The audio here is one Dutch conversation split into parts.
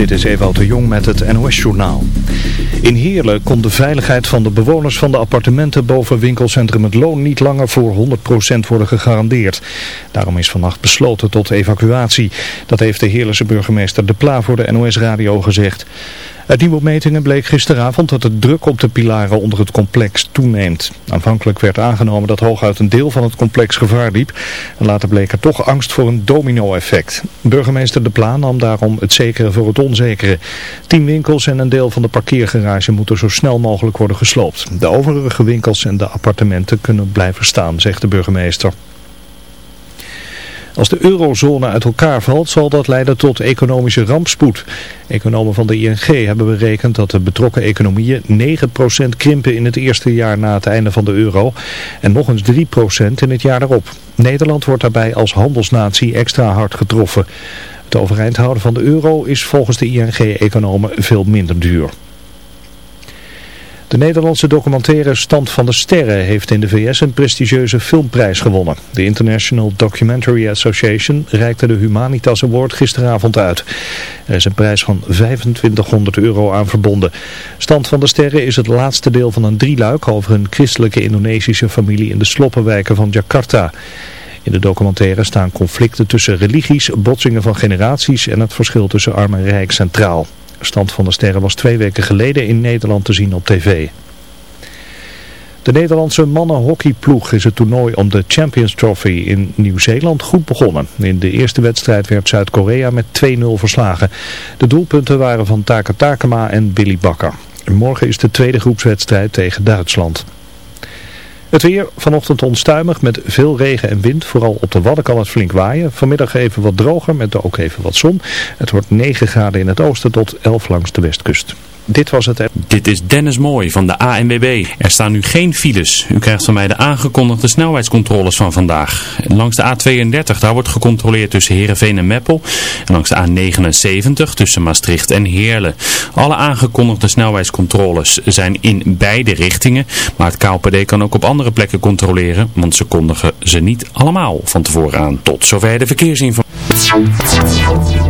Dit is Ewout de Jong met het NOS-journaal. In Heerlen kon de veiligheid van de bewoners van de appartementen boven winkelcentrum Het Loon niet langer voor 100% worden gegarandeerd. Daarom is vannacht besloten tot evacuatie. Dat heeft de Heerlense burgemeester De Pla voor de NOS-radio gezegd. Uit nieuwe metingen bleek gisteravond dat de druk op de pilaren onder het complex toeneemt. Aanvankelijk werd aangenomen dat hooguit een deel van het complex gevaar liep. Later bleek er toch angst voor een domino-effect. Burgemeester De Pla nam daarom het zekere voor het onzekere. Tien winkels en een deel van de parkeergarage moeten zo snel mogelijk worden gesloopt. De overige winkels en de appartementen kunnen blijven staan, zegt de burgemeester. Als de eurozone uit elkaar valt, zal dat leiden tot economische rampspoed. Economen van de ING hebben berekend dat de betrokken economieën 9% krimpen in het eerste jaar na het einde van de euro en nog eens 3% in het jaar erop. Nederland wordt daarbij als handelsnatie extra hard getroffen. Het overeind houden van de euro is volgens de ING-economen veel minder duur. De Nederlandse documentaire Stand van de Sterren heeft in de VS een prestigieuze filmprijs gewonnen. De International Documentary Association reikte de Humanitas Award gisteravond uit. Er is een prijs van 2500 euro aan verbonden. Stand van de Sterren is het laatste deel van een drieluik over een christelijke Indonesische familie in de sloppenwijken van Jakarta. In de documentaire staan conflicten tussen religies, botsingen van generaties en het verschil tussen arm en rijk centraal. Stand van de Sterren was twee weken geleden in Nederland te zien op tv. De Nederlandse mannenhockeyploeg is het toernooi om de Champions Trophy in Nieuw-Zeeland goed begonnen. In de eerste wedstrijd werd Zuid-Korea met 2-0 verslagen. De doelpunten waren van Taka Takema en Billy Bakker. Morgen is de tweede groepswedstrijd tegen Duitsland. Het weer vanochtend onstuimig met veel regen en wind. Vooral op de Wadden kan het flink waaien. Vanmiddag even wat droger met ook even wat zon. Het wordt 9 graden in het oosten tot 11 langs de westkust. Dit was het. Dit is Dennis Mooi van de ANWB. Er staan nu geen files. U krijgt van mij de aangekondigde snelheidscontroles van vandaag. Langs de A32, daar wordt gecontroleerd tussen Heerenveen en Meppel. En langs de A79 tussen Maastricht en Heerlen. Alle aangekondigde snelheidscontroles zijn in beide richtingen. Maar het KLPD kan ook op andere plekken controleren. Want ze kondigen ze niet allemaal van tevoren aan. Tot zover de verkeersinformatie.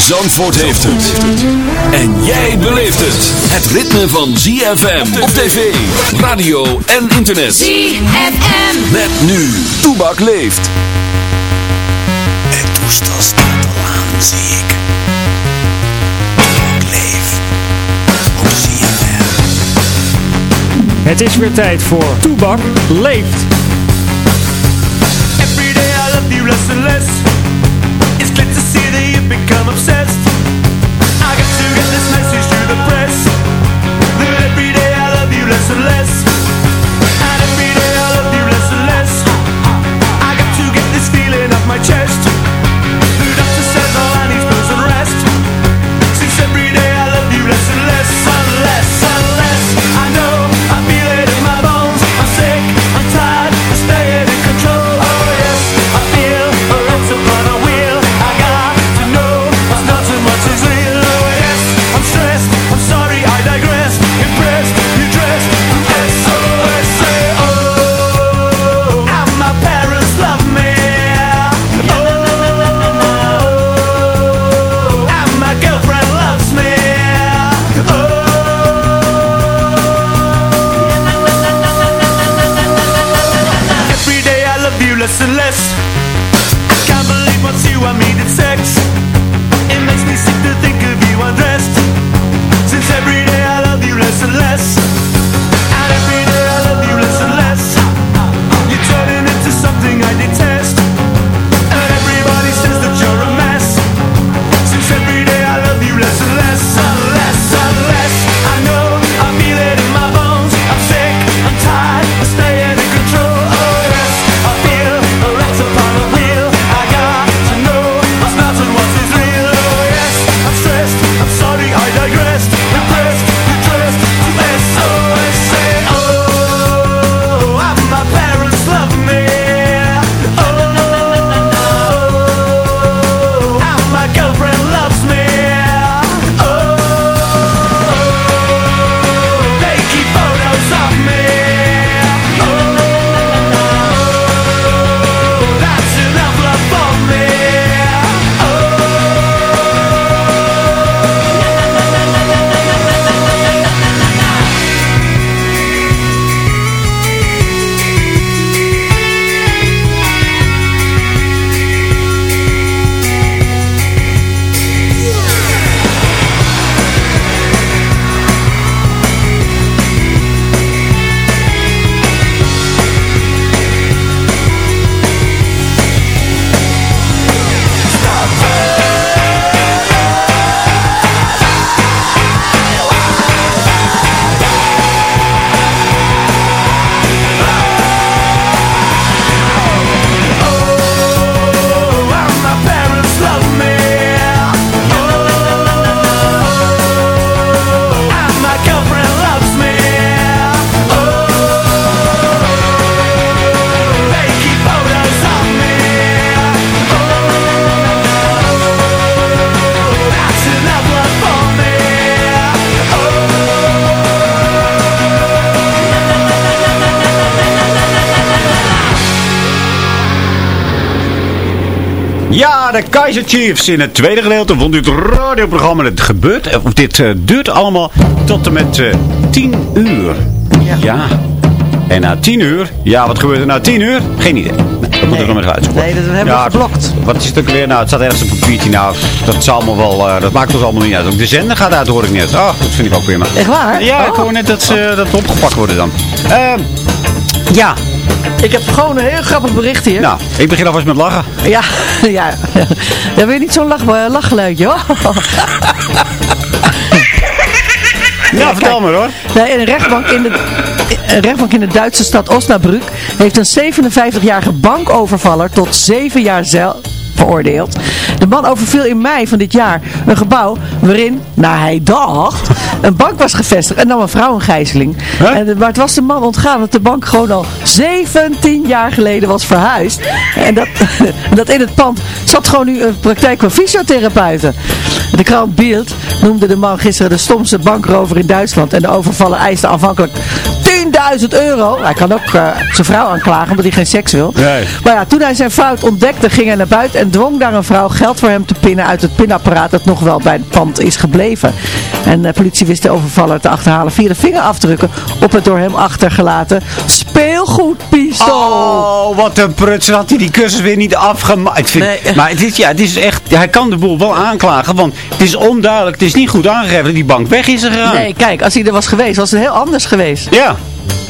Zandvoort heeft het. En jij beleeft het. Het ritme van ZFM op tv, radio en internet. ZFM. Met nu. Toebak leeft. Het toestel staat al aan, zie ik. Toebak leeft. Op ZFM. Het is weer tijd voor Toebak leeft. Less and less It's to see that you've become obsessed. I got to get this message the press. That every day I love you less and less de Kaiser Chiefs in het tweede gedeelte van dit radioprogramma. Het gebeurt, of dit uh, duurt allemaal tot en met uh, 10 uur. Ja. ja. En na 10 uur, ja, wat gebeurt er na 10 uur? Geen idee. Nee, dat moet ik nog eens uitzoeken. Nee, dat hebben ja, we geblokt. Wat is het ook weer? Nou, het staat ergens op een papiertje. Nou, dat, zal allemaal wel, uh, dat maakt ons allemaal niet uit. Ook de zender gaat uit, hoor ik net. Oh, dat vind ik ook weer maar. Echt waar? Ja, oh. ik hoor net dat ze dat opgepakt worden dan. Ehm ja, ik heb gewoon een heel grappig bericht hier. Nou, ik begin alvast met lachen. Ja, ja. Ja, weer niet zo'n lach, lachgeluidje hoor. Ja, vertel maar hoor. Nee, een rechtbank in de, een rechtbank in de Duitse stad Osnabrück heeft een 57-jarige bankovervaller tot 7 jaar cel veroordeeld. De man overviel in mei van dit jaar een gebouw waarin, naar hij dacht, een bank was gevestigd en nam een vrouw een gijzeling. En, maar het was de man ontgaan dat de bank gewoon al 17 jaar geleden was verhuisd. En dat, dat in het pand zat gewoon nu een praktijk van fysiotherapeuten. De krant Beeld noemde de man gisteren de stomste bankrover in Duitsland. En de overvaller eiste aanvankelijk 10.000 euro. Hij kan ook uh, zijn vrouw aanklagen omdat hij geen seks wil. Nee. Maar ja, toen hij zijn fout ontdekte ging hij naar buiten en dwong daar een vrouw geld voor hem te pinnen uit het pinapparaat dat nog wel bij het pand is gebleven. En de politie wist de overvaller te achterhalen via de vingerafdrukken op het door hem achtergelaten speelgoedpistool. Oh, wat een pruts. Had hij die cursus weer niet afgemaakt. Nee. Maar het is, ja, het is echt, hij kan de boel wel aanklagen, want het is onduidelijk. Het is niet goed aangegeven dat die bank weg is gegaan. Nee, kijk, als hij er was geweest, was het heel anders geweest. Ja.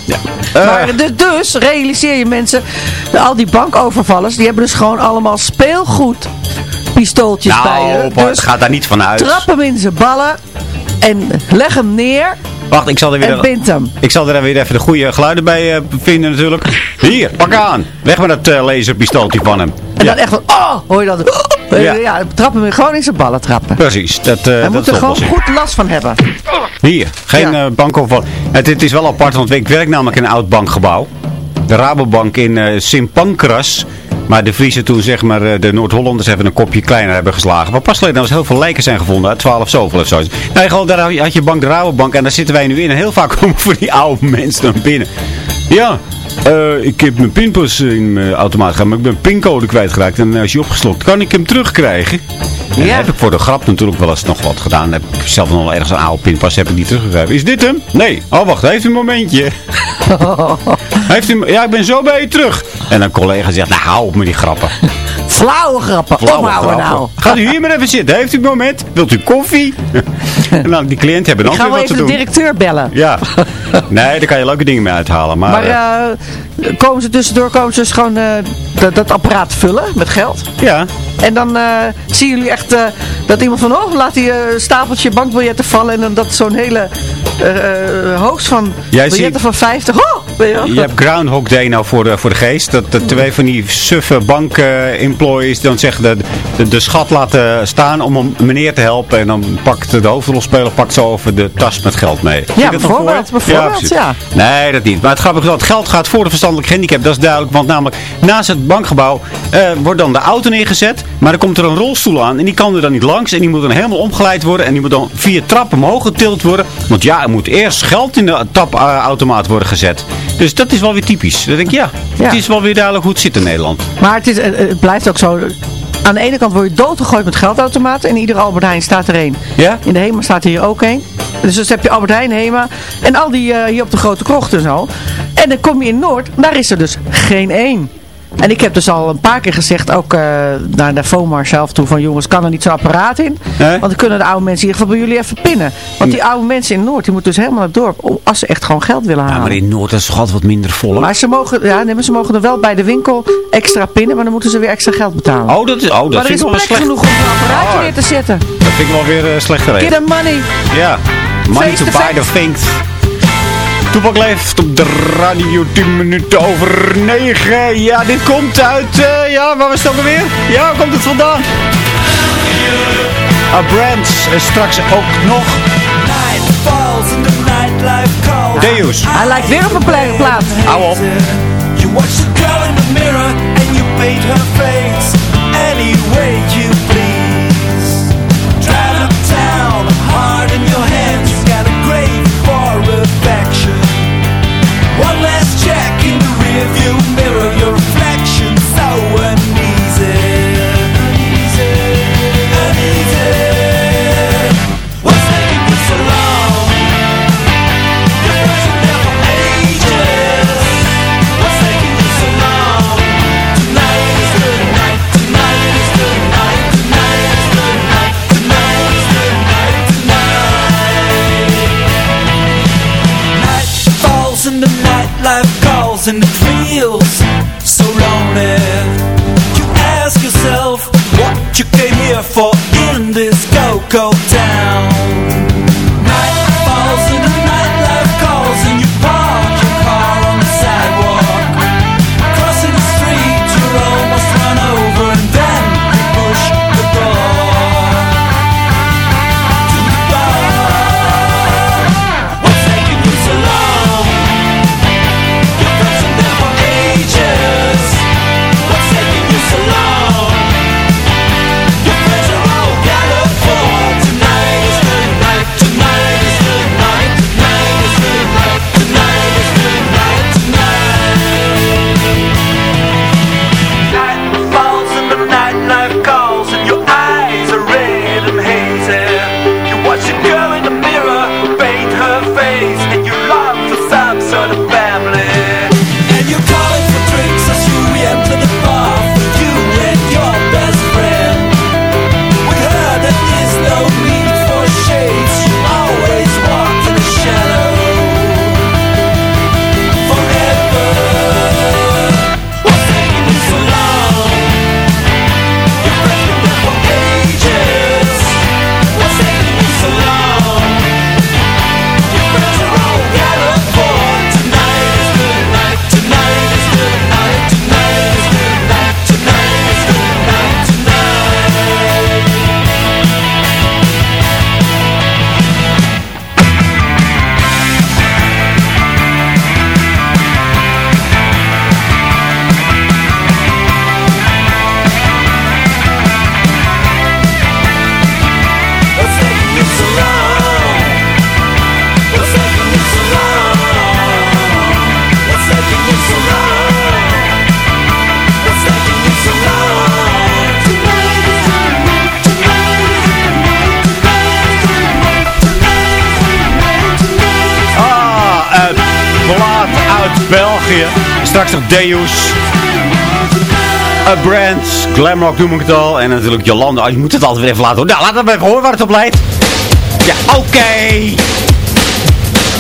Ja. Maar dus, realiseer je mensen, al die bankovervallers, die hebben dus gewoon allemaal speelgoed pistooltjes nou, bij je. Dus Dus gaat daar niet van uit. trap hem in zijn ballen en leg hem neer Wacht, ik zal er weer, en ik zal er weer even de goede geluiden bij uh, vinden natuurlijk. Hier, pak aan. Weg met dat uh, laserpistooltje van hem. En ja. dan echt van, oh, hoor je dat? Oh, Ja. ja. trap hem gewoon in zijn ballen trappen. Precies, dat, uh, Hij dat moet er gewoon goed last van hebben. Hier, geen Ja. ja. bankoverval. Het, het is wel apart, want ik werk namelijk in een oud bankgebouw. De Rabobank in eh Sint Pancras. Maar de Friese toen, zeg maar, eh, de Noord-Hollanders even een kopje kleiner hebben geslagen. Maar pas geleden was heel veel lijken zijn gevonden, uit 12 zoveel of zo. Nou, gewoon, daar had je bank de Rabobank en daar zitten wij nu in. En heel vaak komen voor die oude mensen naar binnen. Ja, eh, ik heb mijn pinpas in mijn automaat gehad, maar ik ben pincode kwijtgeraakt. En als je opgeslokt, kan ik hem terugkrijgen? En Ja. heb ik voor de grap natuurlijk wel eens nog wat gedaan. Heb ik zelf nog wel ergens een oude pinpas, heb ik niet teruggegeven. Is dit hem? Nee. Oh, wacht, heeft u een momentje? heeft u, ja, ik ben zo bij je terug. En een collega zegt, nou hou op met die grappen. Flauwe grappen. Flauwe grappen. nou. Gaat u hier maar even zitten. Heeft u een moment? Wilt u koffie? en dan die cliënt hebben dan Ik ga weer wel wat te even de doen. directeur bellen. Ja. Nee, daar kan je leuke dingen mee uithalen. Maar, Maar eh, eh, komen ze tussendoor, komen ze dus gewoon eh, dat, dat apparaat vullen met geld. ja. En dan eh, zien jullie echt eh, dat iemand van, oh, laat die stapeltje bankbiljetten vallen. En dan dat zo'n hele hoogst van Jij biljetten ziet- van 50. Oh, je hebt Groundhog Day nou voor de, voor de geest. Dat de twee van die suffe bank-employees dan zeggen de, de, de schat laten staan om een meneer te helpen. En dan pakt de hoofdrolspeler pakt zo over de tas met geld mee. Nog bijvoorbeeld, bijvoorbeeld, precies. ja. Nee, dat niet. Maar het grappige is dat geld gaat voor de verstandelijk handicap. Dat is duidelijk. Want namelijk naast het bankgebouw eh, wordt dan de auto neergezet. Maar dan komt er een rolstoel aan. En die kan er dan niet langs. En die moet dan helemaal omgeleid worden. En die moet dan via trappen omhoog getild worden. Want ja, er moet eerst geld in de tapautomaat worden gezet. Dus dat is wel weer typisch. Dan denk ik, ja, Ja. het is wel weer duidelijk hoe het zit in Nederland. Maar het, is, eh, het blijft ook zo. Aan de ene kant word je doodgegooid met geldautomaten. In iedere Albert Heijn staat er één. Ja? In de HEMA staat er hier ook één. Dus dan heb je Albert Heijn, HEMA en al die eh, hier op de Grote Krocht en zo. En dan kom je in Noord, daar is er dus geen één. En ik heb dus al een paar keer gezegd, ook eh, naar de FOMAR zelf toe, van jongens, kan er niet zo'n apparaat in? Nee? Want dan kunnen de oude mensen in ieder geval bij jullie even pinnen. Want die oude mensen in Noord, die moeten dus helemaal naar het dorp, om- als ze echt gewoon geld willen Ja, halen. maar in Noord is het toch altijd wat minder volk. Maar ze mogen, ja, nee, maar ze mogen er wel bij de winkel extra pinnen, maar dan moeten ze weer extra geld betalen. Oh, dat, is- oh, dat maar er vind is ik wel plek slecht. genoeg om een apparaatje Oh. neer te zetten. Dat vind ik wel weer uh, slecht Get geregeld. the money. Ja, money Face to buy the things. Toepak leeft op de radio 10 minuten over 9. Ja, dit komt uit, eh, ja, waar was het ook alweer? Ja, waar komt het vandaan? A Brands, en straks ook nog Deus. Hij lijkt weer op een plek plaat. Hou op. You watch the girl in the mirror and you paint her face any way you mirror, and it feels so lonely. You ask yourself what you came here for Glamrock noem ik het al. En natuurlijk Jolanda. Oh, je moet het altijd weer even laten horen. Nou, laat het even horen waar het op leidt. Ja, oké.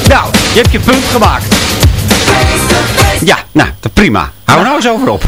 Nou, je hebt je punt gemaakt. Ja, nou, prima. Hou nou eens over op.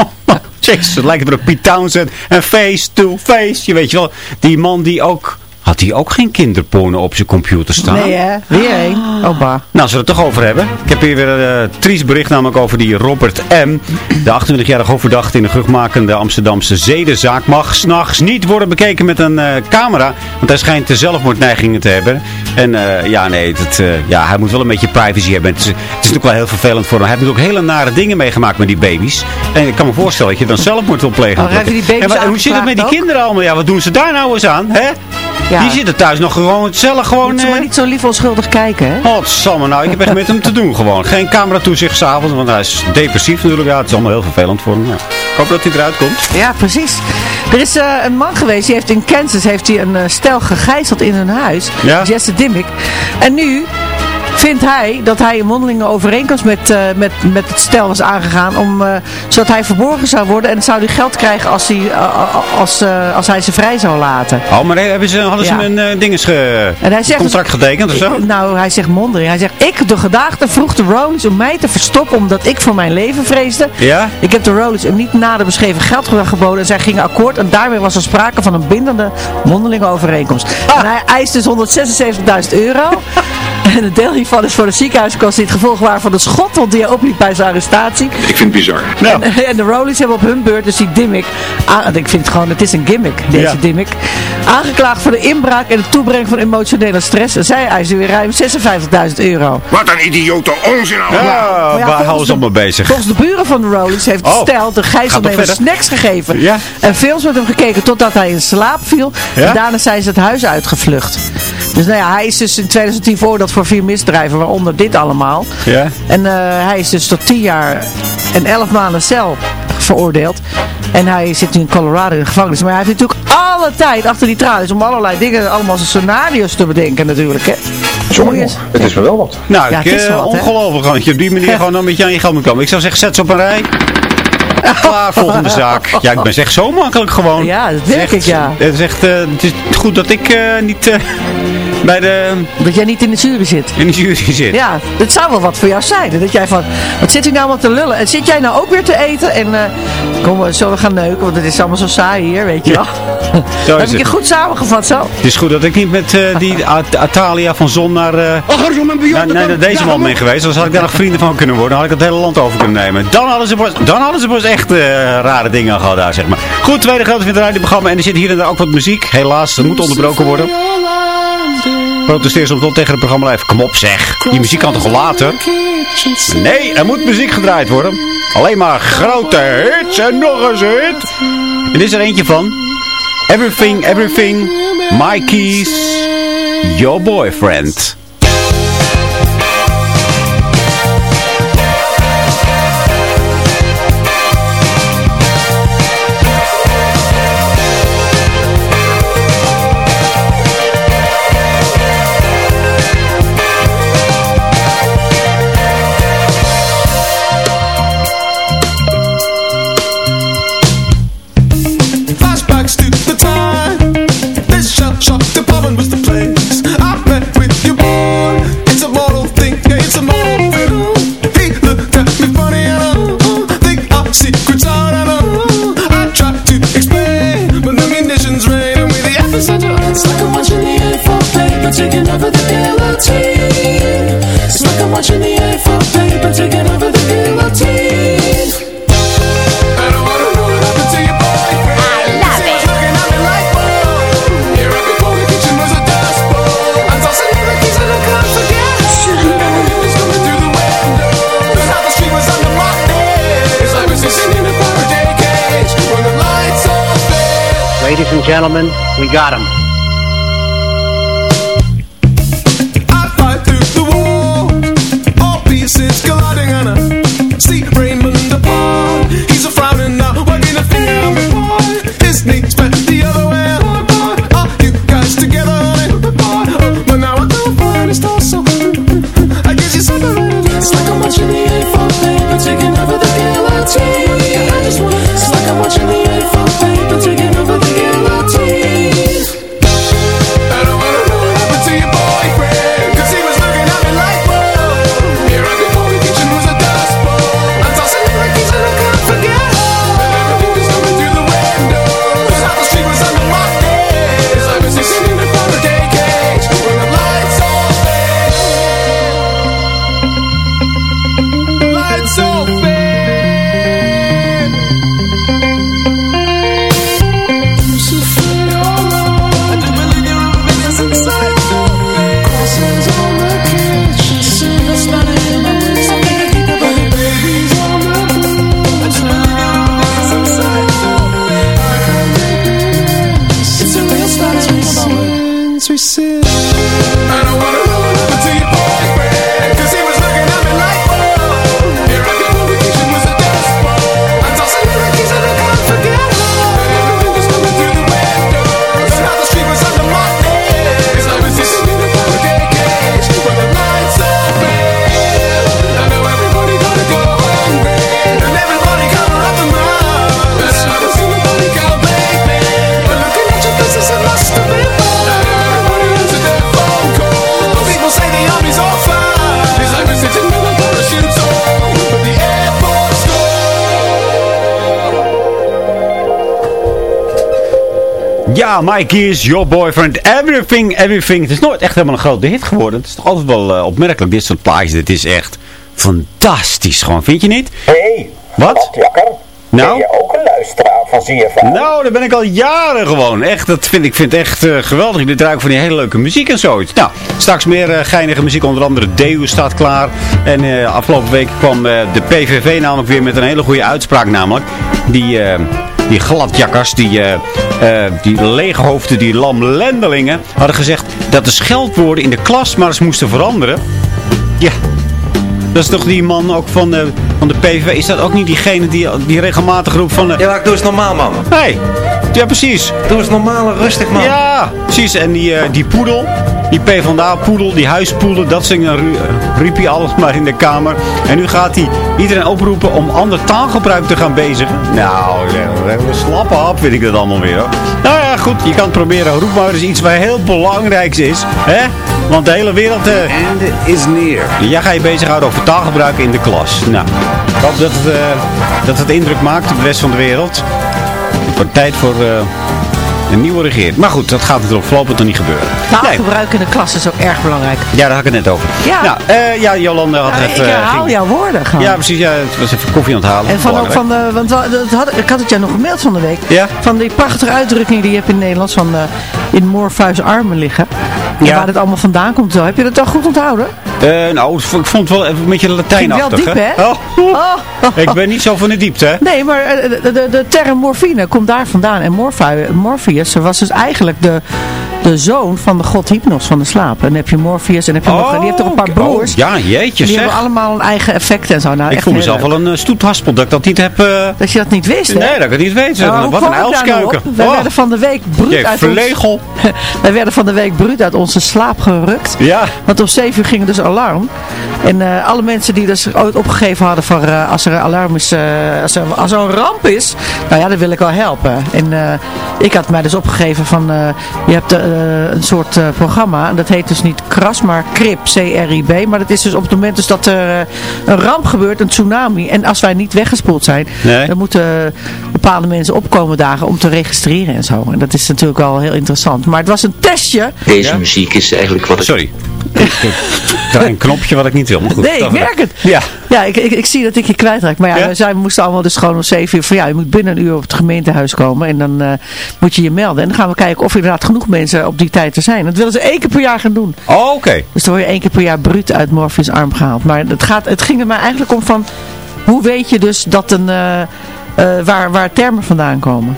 Jezus, het lijkt er op Pete Townsend. En face to face. Je weet je wel, die man die ook... Had hij ook geen kinderporno op zijn computer staan? Nee hè, weer één. Oh bah. Nou, we het toch over hebben. Ik heb hier weer een uh, triest bericht namelijk over die Robert M. De 28-jarige hoofdverdachte in de geruchtmakende Amsterdamse zedenzaak mag s'nachts niet worden bekeken met een eh, camera. Want hij schijnt de zelfmoordneigingen te hebben. En eh, ja, nee, het, eh, ja, hij moet wel een beetje privacy hebben. Het is, het is natuurlijk wel heel vervelend voor hem. Hij heeft natuurlijk hele nare dingen meegemaakt met die baby's. En ik kan me voorstellen dat je dan zelfmoord wil plegen. Oh, En en hoe zit het met die kinderen allemaal? Ja, wat doen ze daar nou eens aan? Hè? Ja. Die zitten thuis nog gewoon hetzelfde gewoon... Moet ze maar eh, niet zo lief onschuldig kijken hè. Godsamme, nou, ik heb echt met hem te doen gewoon. Geen cameratoezicht s'avonds, want hij is depressief natuurlijk. Ja, het is allemaal heel vervelend voor hem. Ja. Ik hoop dat hij eruit komt. Ja, precies. Er is eh, een man geweest, die heeft in Kansas heeft hij een eh, stel gegijzeld in hun huis. Ja? Jesse Dimmick. En nu vindt hij dat hij een mondelinge overeenkomst met, eh, met, met het stel was aangegaan. Om, eh, zodat hij verborgen zou worden en zou hij geld krijgen als hij, eh, als, als hij ze vrij zou laten. Oh, maar hebben ze, hadden ze Ja. een dinges ge, En hij zegt contract dus- getekend of zo? Nou, hij zegt mondeling. Hij zegt, ik, de gedaagde, vroeg de Rollins om mij te verstoppen omdat ik voor mijn leven vreesde. Ja? Ik heb de Rollins een niet nader beschreven geldbedrag geboden en zij gingen akkoord. En daarmee was er sprake van een bindende mondelinge overeenkomst. En hij eist dus 176.000 euro. en een deel hiervan is voor de ziekenhuiskosten die het gevolg waren van de schot die hij opliep bij zijn arrestatie. Ik vind het bizar. Nou, En, en de Rollies hebben op hun beurt, dus die Dimmick, aan- ik vind het gewoon, het is een gimmick, deze Ja. Dimmick, aangeklaagd voor de inbraak en het toebrengen van emotionele stress. En zij eisen weer ruim 56.000 euro. Wat een idiote onzin allemaal. ja, ja, waar volgens houden ze de- allemaal bezig? Volgens de buren van de Rollies heeft Oh. het stel de gijzelnemer snacks gegeven. Ja. En films met hem gekeken totdat hij in slaap viel. Ja? En daarna zijn ze het huis uitgevlucht. Dus nou ja, hij is dus in 2010 veroordeeld voor vier misdrijven, waaronder dit allemaal. Ja? En eh, hij is dus tot 10 jaar en 11 maanden cel veroordeeld. En hij zit nu in Colorado in de gevangenis. Maar hij heeft natuurlijk alle tijd achter die tralies om allerlei dingen, allemaal scenario's te bedenken natuurlijk. Hè. Sorry, het is me wel wat. Nou, Ja, ik, is eh, wat, hè? ongelooflijk dat je op die manier gewoon een beetje aan je geld moet komen. Ik zou zeggen, zet ze op een rij. Klaar, volgende zaak. Ja, ik ben echt zo makkelijk gewoon. Ja, dat denk echt- ik, ja. Het is echt, eh, het is goed dat ik eh, niet, eh, Bij de... Dat jij niet in de jury zit. In de jury zit. Ja, dat zou wel wat voor jou zijn. Dat jij van, wat zit u nou allemaal te lullen? En zit jij nou ook weer te eten? En eh, kom, we zullen we gaan neuken? Want het is allemaal zo saai hier, weet je wel. Zo Heb ik je het. goed samengevat zo? Het is goed dat ik niet met eh, die At- Atalia van Zon naar, eh, naar, naar, naar deze man ben geweest. Dan had ik daar nog vrienden van kunnen worden. Dan had ik het hele land over kunnen nemen. Dan hadden ze pas, dan hadden ze pas echt eh, rare dingen gehad daar, zeg maar. Goed, tweede grote vindt radioprogramma. En er zit hier en daar ook wat muziek. Helaas, dat moet onderbroken worden. Protesteer soms wel tegen het programma live. Kom op zeg, die muziek kan toch later? Nee, er moet muziek gedraaid worden. Alleen maar grote hits en nog eens een hit. En is er eentje van. Everything, everything, my keys, your boyfriend. Gentlemen, we got him. Ja, Mike is your boyfriend. Everything, everything. Het is nooit echt helemaal een grote hit geworden. Het is toch altijd wel eh, opmerkelijk, dit soort plaatjes. Dit is echt fantastisch gewoon, vind je niet? Hey, Wat? Nou? Ben je ook een luisteraar van ZFM? Nou, daar ben ik al jaren gewoon. Echt, dat vind ik vind echt eh, geweldig. Dit ruiken van die hele leuke muziek en zoiets. Nou, straks meer eh, geinige muziek. Onder andere Deu staat klaar. En afgelopen week kwam de PVV namelijk weer met een hele goede uitspraak namelijk. Die, die gladjakkers, die, eh eh, die leeghoofden, die lamlendelingen hadden gezegd dat de scheldwoorden in de klas maar eens moesten veranderen. Ja, dat is toch die man ook van de, van de PVV. Is dat ook niet diegene die, die regelmatig roept van... Ja, doe eens normaal, man. Hé, hey, ja precies. Doe eens normaal en rustig, man. Ja, precies. En die, eh, die poedel, Die PvdA-poedel, die huispoedel, dat zing, dan ru- riep hij alles maar in de kamer. En nu gaat hij iedereen oproepen om ander taalgebruik te gaan bezigen. Nou, een slappe hap vind ik dat allemaal weer. Hoor. Nou ja, goed, je kan het proberen. Roep maar eens iets waar heel belangrijks is. Hè? Want de hele wereld... eh is neer. Jij gaat je bezighouden over taalgebruik in de klas. Nou, ik hoop dat het, eh, dat het indruk maakt op de rest van de wereld. Het wordt tijd voor eh, een nieuwe regering. Maar goed, dat gaat natuurlijk voorlopig nog niet gebeuren. Taalgebruik in de klas is ook erg belangrijk. Ja, daar had ik het net over. Ja. Nou, eh, ja, Jolanda had het... ik eh, herhaal ging- jouw woorden gewoon. Ja, precies. Ja, het was even koffie aan het halen. En van ook van de, want wa- dat had, ik had het jou nog gemaild van de week. Ja? Van die prachtige uitdrukking die je hebt in het Nederlands van eh, in Morpheus armen liggen. En Ja. waar het allemaal vandaan komt. Zo. Heb je dat dan goed onthouden? Eh, nou, ik vond het wel even een beetje Latijnachtig. Wel diep, hè? Oh, Oh. ik ben niet zo van de diepte, hè? Nee, maar eh, de, de, de term morfine komt daar vandaan. En Morpheus was dus eigenlijk de, de zoon van de god Hypnos van de slaap. En dan heb je Morpheus en heb je nog, die heeft toch een paar broers. Oh, ja, jeetje, die zeg. hebben allemaal een eigen effect en zo. Nou, ik echt voel mezelf wel een uh, stoethaspel dat ik dat niet heb... eh, Dat je dat niet wist, hè? Nee, dat ik het niet weet. Nou, Wat een nou uilskuiken. Wij Oh. werden van de week bruut uit verlegel. ons... Wij werden van de week bruut uit onze slaap gerukt. Ja. Want om 7 uur ging er dus alarm. En eh, alle mensen die dus ooit opgegeven hadden voor eh, als er een alarm is, eh, als, er, als er een ramp is, nou ja, dan wil ik wel helpen. En eh, ik had mij dus opgegeven van, eh, je hebt een soort eh, programma, en dat heet dus niet KRAS, maar CRIP, C-R-I-B. Maar dat is dus op het moment dus dat er eh, een ramp gebeurt, een tsunami. En als wij niet weggespoeld zijn, Nee. dan moeten bepaalde mensen opkomen dagen om te registreren en zo. En dat is natuurlijk wel heel interessant. Maar het was een testje. Deze muziek is eigenlijk wat ik... Draai een knopje wat ik niet wil, maar goed. Nee, ik merk het. Ja. Ja, ik, ik, ik zie dat ik je kwijtraak. Maar ja, Ja? we moesten allemaal dus gewoon om 7 uur van ja, je moet binnen een uur op het gemeentehuis komen. En dan eh, moet je je melden. En dan gaan we kijken of inderdaad genoeg mensen op die tijd er zijn. Dat willen ze één keer per jaar gaan doen. Oh, oké. Dus dan word je één keer per jaar bruut uit Morpheus arm gehaald. Maar het, gaat, het ging er maar eigenlijk om van, hoe weet je dus dat een, eh, eh, waar, waar termen vandaan komen?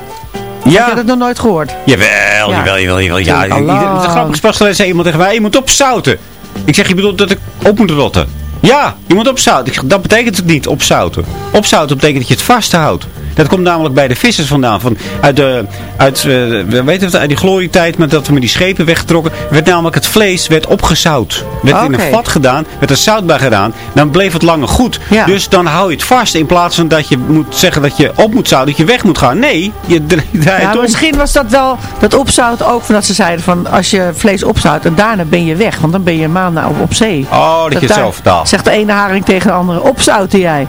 Ja. Heb je dat nog nooit gehoord? Jawel, Ja. jawel, jawel, jawel. Ja, het grappige is pas geleden zei iemand tegen mij, je moet opzouten. Ik zeg, je bedoelt dat ik op moet rotten? Ja, je moet opzouten. Ik zeg, dat betekent het niet, opzouten. Opzouten betekent dat je het vasthoudt. Dat komt namelijk bij de vissers vandaan. Van, uit de, uit, eh, we weten het, uit die glorietijd, met dat we met die schepen weggetrokken, werd namelijk het vlees werd opgezout. Werd in een vat gedaan, werd er zout bij gedaan. Dan bleef het langer goed. Ja. Dus dan hou je het vast in plaats van dat je moet zeggen dat je op moet zouten, dat je weg moet gaan. Nee, je dra- draait Ja, misschien was dat wel, dat opzout ook van dat ze zeiden van als je vlees opzout en daarna ben je weg. Want dan ben je maanden op, op zee. Oh, dat je het zelf vertaalt. Zegt de ene haring tegen de andere, opzouten jij.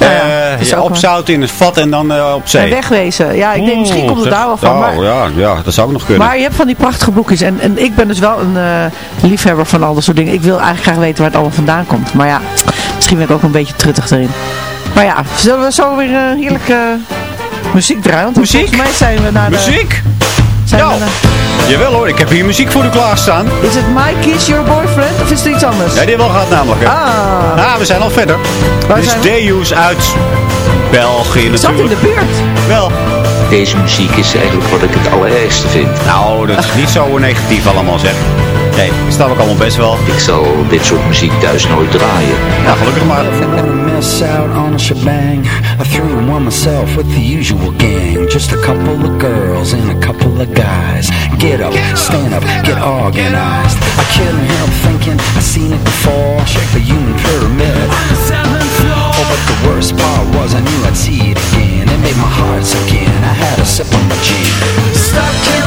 Nou ja, Eh, dat ook wel- opzouten in het vat en dan eh, op zee. En wegwezen. Ja, ik denk misschien komt het daar wel van. Oh, Maar, ja, ja, dat zou ook nog kunnen. maar je hebt van die prachtige boekjes. En, en ik ben dus wel een eh, liefhebber van al dat soort dingen. Ik wil eigenlijk graag weten waar het allemaal vandaan komt. Maar ja, misschien ben ik ook een beetje truttig erin. Maar ja, zullen we zo weer eh, heerlijke muziek draaien? Want Muziek? volgens mij zijn we naar de... Muziek? Zijn Nou. we naar- Jawel hoor, ik heb hier muziek voor u klaarstaan. is het My Kiss Your Boyfriend of is het iets anders? Ja, die hebben we al gehad namelijk. Hè. Ah, Nou, we zijn al verder. Waar Dit is? Deus uit België zat in de natuurlijk. buurt. Wel. Deze muziek is eigenlijk wat ik het allerergste vind. Nou, dat is niet zo negatief allemaal zeg. Nee, ik sta ook allemaal best wel. Ik zal dit soort muziek thuis nooit draaien. Nou, gelukkig maar. miss out on a shebang. I threw one myself with the usual gang. Just a couple of girls and a couple of guys. Get up, stand up, get organized. I couldn't help thinking I seen it before. Shake the human pyramid. Oh, but the worst part was I knew I'd see it again. It made my heart sink in. I had a sip on my gin. Stuck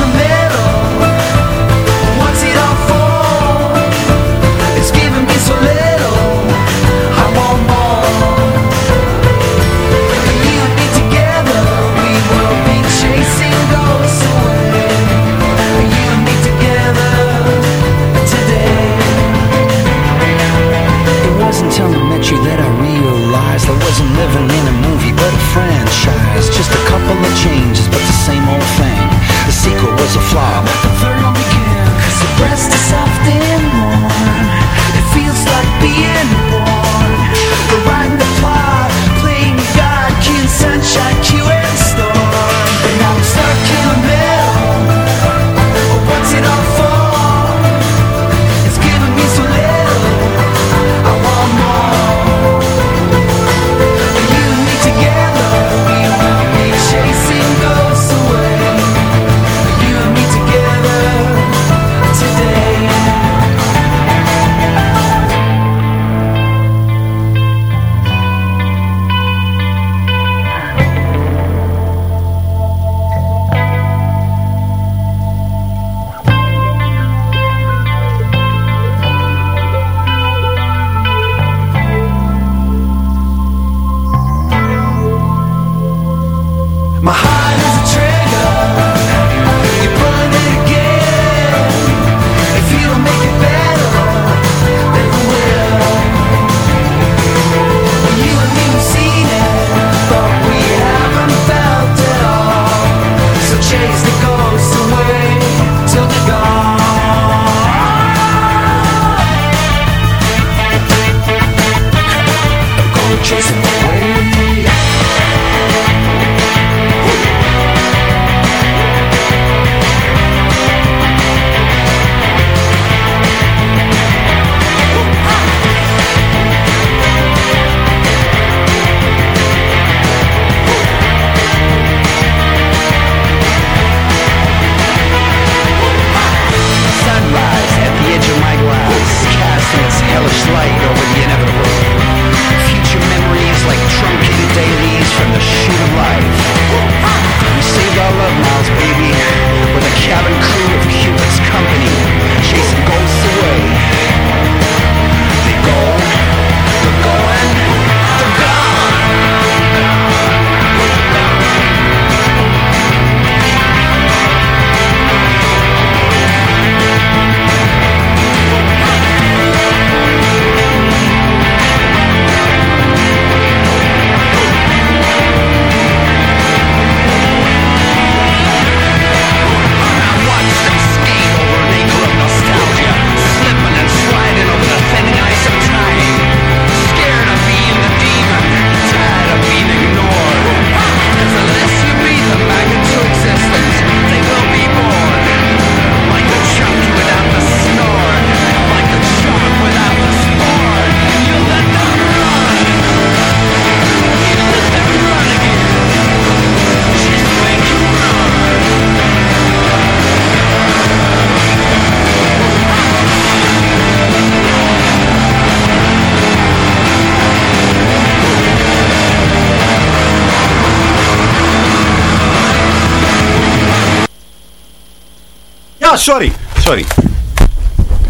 sorry. Sorry.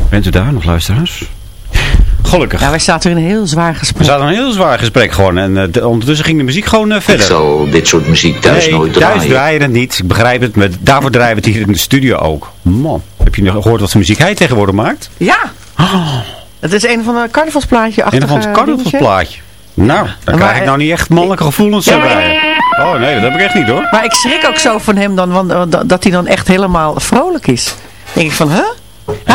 Bent u daar nog, luisteraars? Gelukkig. Ja, wij zaten in een heel zwaar We gesprek. zaten in een heel zwaar gesprek gewoon. En eh, de- ondertussen ging de muziek gewoon eh, Ik verder. zal dit soort muziek thuis nee, nooit thuis draaien. draaien het niet. Ik begrijp het. Maar daarvoor draaien we het hier in de studio ook. Man, heb je nog gehoord wat voor muziek hij tegenwoordig maakt? Ja. Het is een van de carnavalsplaatje achter. Een van het carnavalsplaatje. Nou, dan krijg ik nou niet echt mannelijke gevoelens erbij. Oh nee, dat heb ik echt niet hoor. Maar ik schrik ook zo van hem dan, want, dat- dat hij dan echt helemaal vrolijk is. Dan denk ik van, huh?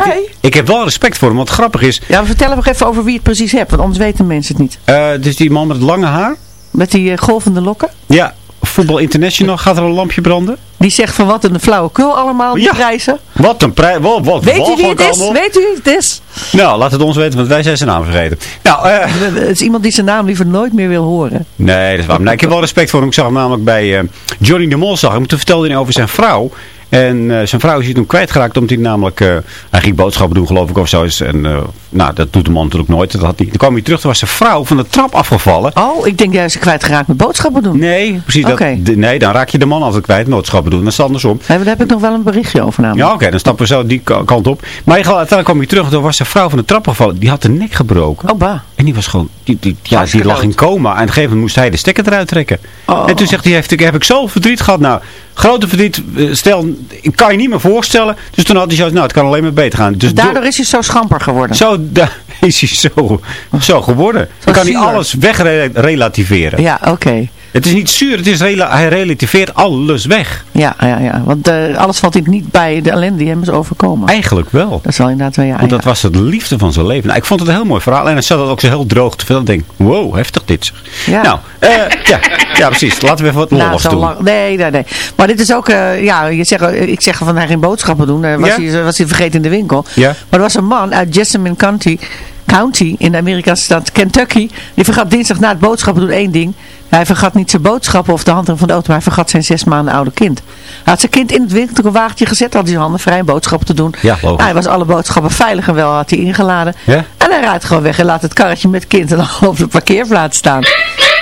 Hi. Ik heb wel respect voor hem, want grappig is... Ja, vertel nog even over wie het precies hebt, want anders weten mensen het niet. eh dus die man met het lange haar. Met die eh, golvende lokken. Ja, Voetbal International gaat er een lampje branden. Die zegt van wat een flauwekul allemaal, die Ja. prijzen. Wat een prijs. Wat, wat Weet u wie het is? allemaal. Weet u wie het is? Nou, laat het ons weten, want wij zijn zijn naam vergeten. Nou, eh... Het is iemand die zijn naam liever nooit meer wil horen. Nee, dat is waar. Nee, ik heb wel respect voor hem. Ik zag hem namelijk bij eh, Johnny de Mol. Zag. hem. Toen vertelde hij over zijn vrouw. En eh, zijn vrouw is hij toen kwijtgeraakt omdat hij namelijk... eh, hij ging boodschappen doen geloof ik of zo. is. En eh, nou, dat doet de man natuurlijk nooit. Dat had hij. Toen kwam hij terug. Toen was zijn vrouw van de trap afgevallen. Oh, ik denk juist kwijtgeraakt met boodschappen doen. Nee, precies. Dat, Oké. de- nee, dan raak je de man altijd kwijt. Boodschappen doen. Dat is andersom. Daar heb ik nog wel een berichtje over namelijk. Ja, oké. dan stappen we zo die ka- kant op. Maar uiteindelijk kwam hij terug. En toen was zijn vrouw van de trap afgevallen. Die had de nek gebroken. Oh, bah. En die was gewoon, die, die, ja, die lag in coma. En op een gegeven moment moest hij de stekker eruit trekken. Oh. En toen zegt hij, heeft, heb ik zo verdriet gehad. Nou, grote verdriet, eh, stel, ik kan je niet meer voorstellen. Dus toen had hij zoiets, nou, het kan alleen maar beter gaan. Dus Daardoor door- is hij zo schamper geworden. zo da- is hij zo, zo geworden. Dan kan hij alles wegrelativeren. Ja, oké. Het is niet zuur, het is rela hij relativeert alles weg. Ja, ja, ja. Want eh, alles valt niet bij de ellende die hem is overkomen. Eigenlijk wel. Dat is wel inderdaad wel, ja. Want dat ja. was het liefde van zijn leven. Nou, ik vond het een heel mooi verhaal. En hij zat het ook zo heel droog te vertellen. Ik denk, wow, heftig dit zeg. Ja. Nou, eh, ja, ja, precies. Laten we even wat Nou, lolligs zo doen. lang. Nee, nee, nee. Maar dit is ook, eh, ja, je zegt, ik zeg van hij ging boodschappen doen. was, Ja? hij, was hij vergeten in de winkel. Ja. Maar er was een man uit Jessamine County, County in de Amerikaanse staat Kentucky. Die vergat dinsdag na het boodschappen doen één ding. Hij vergat niet zijn boodschappen of de handrem van de auto, maar hij vergat zijn zes maanden oude kind. Hij had zijn kind in het winkelwagentje gezet, had hij zijn handen vrij om boodschappen te doen. Ja, hij was alle boodschappen veilig en wel had hij ingeladen. Ja? En hij rijdt gewoon weg en laat het karretje met kind en dan op de parkeerplaats staan.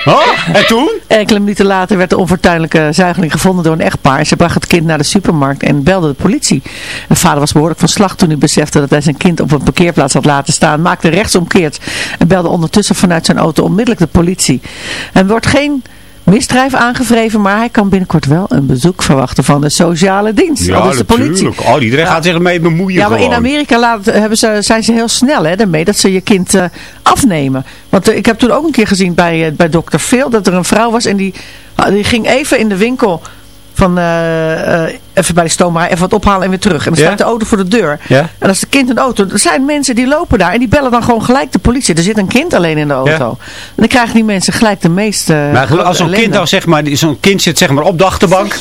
Oh, en toen? Enkele minuten later werd de onfortuinlijke zuigeling gevonden door een echtpaar. Ze bracht het kind naar de supermarkt en belde de politie. De vader was behoorlijk van slag toen hij besefte dat hij zijn kind op een parkeerplaats had laten staan. Maakte rechtsomkeert en belde ondertussen vanuit zijn auto onmiddellijk de politie. Er wordt geen misdrijf aangevreven, maar hij kan binnenkort wel een bezoek verwachten van de sociale dienst. Al dus de politie. Oh, iedereen Ja. gaat zich ermee bemoeien Ja, maar in gewoon. Amerika laat, hebben ze, zijn ze heel snel hè, daarmee dat ze je kind eh, afnemen. Want eh, ik heb toen ook een keer gezien bij, eh, bij Dr. Phil dat er een vrouw was en die, die ging even in de winkel van eh, eh, even bij de stomerij even wat ophalen en weer terug. En dan Ja? staat de auto voor de deur. Ja? En als de kind in de auto, er zijn mensen die lopen daar en die bellen dan gewoon gelijk de politie. Er zit een kind alleen in de auto. En dan krijgen die mensen gelijk de meeste Maar als zo'n kind nou zeg maar, die- zo'n kind zit zeg maar op de achterbank.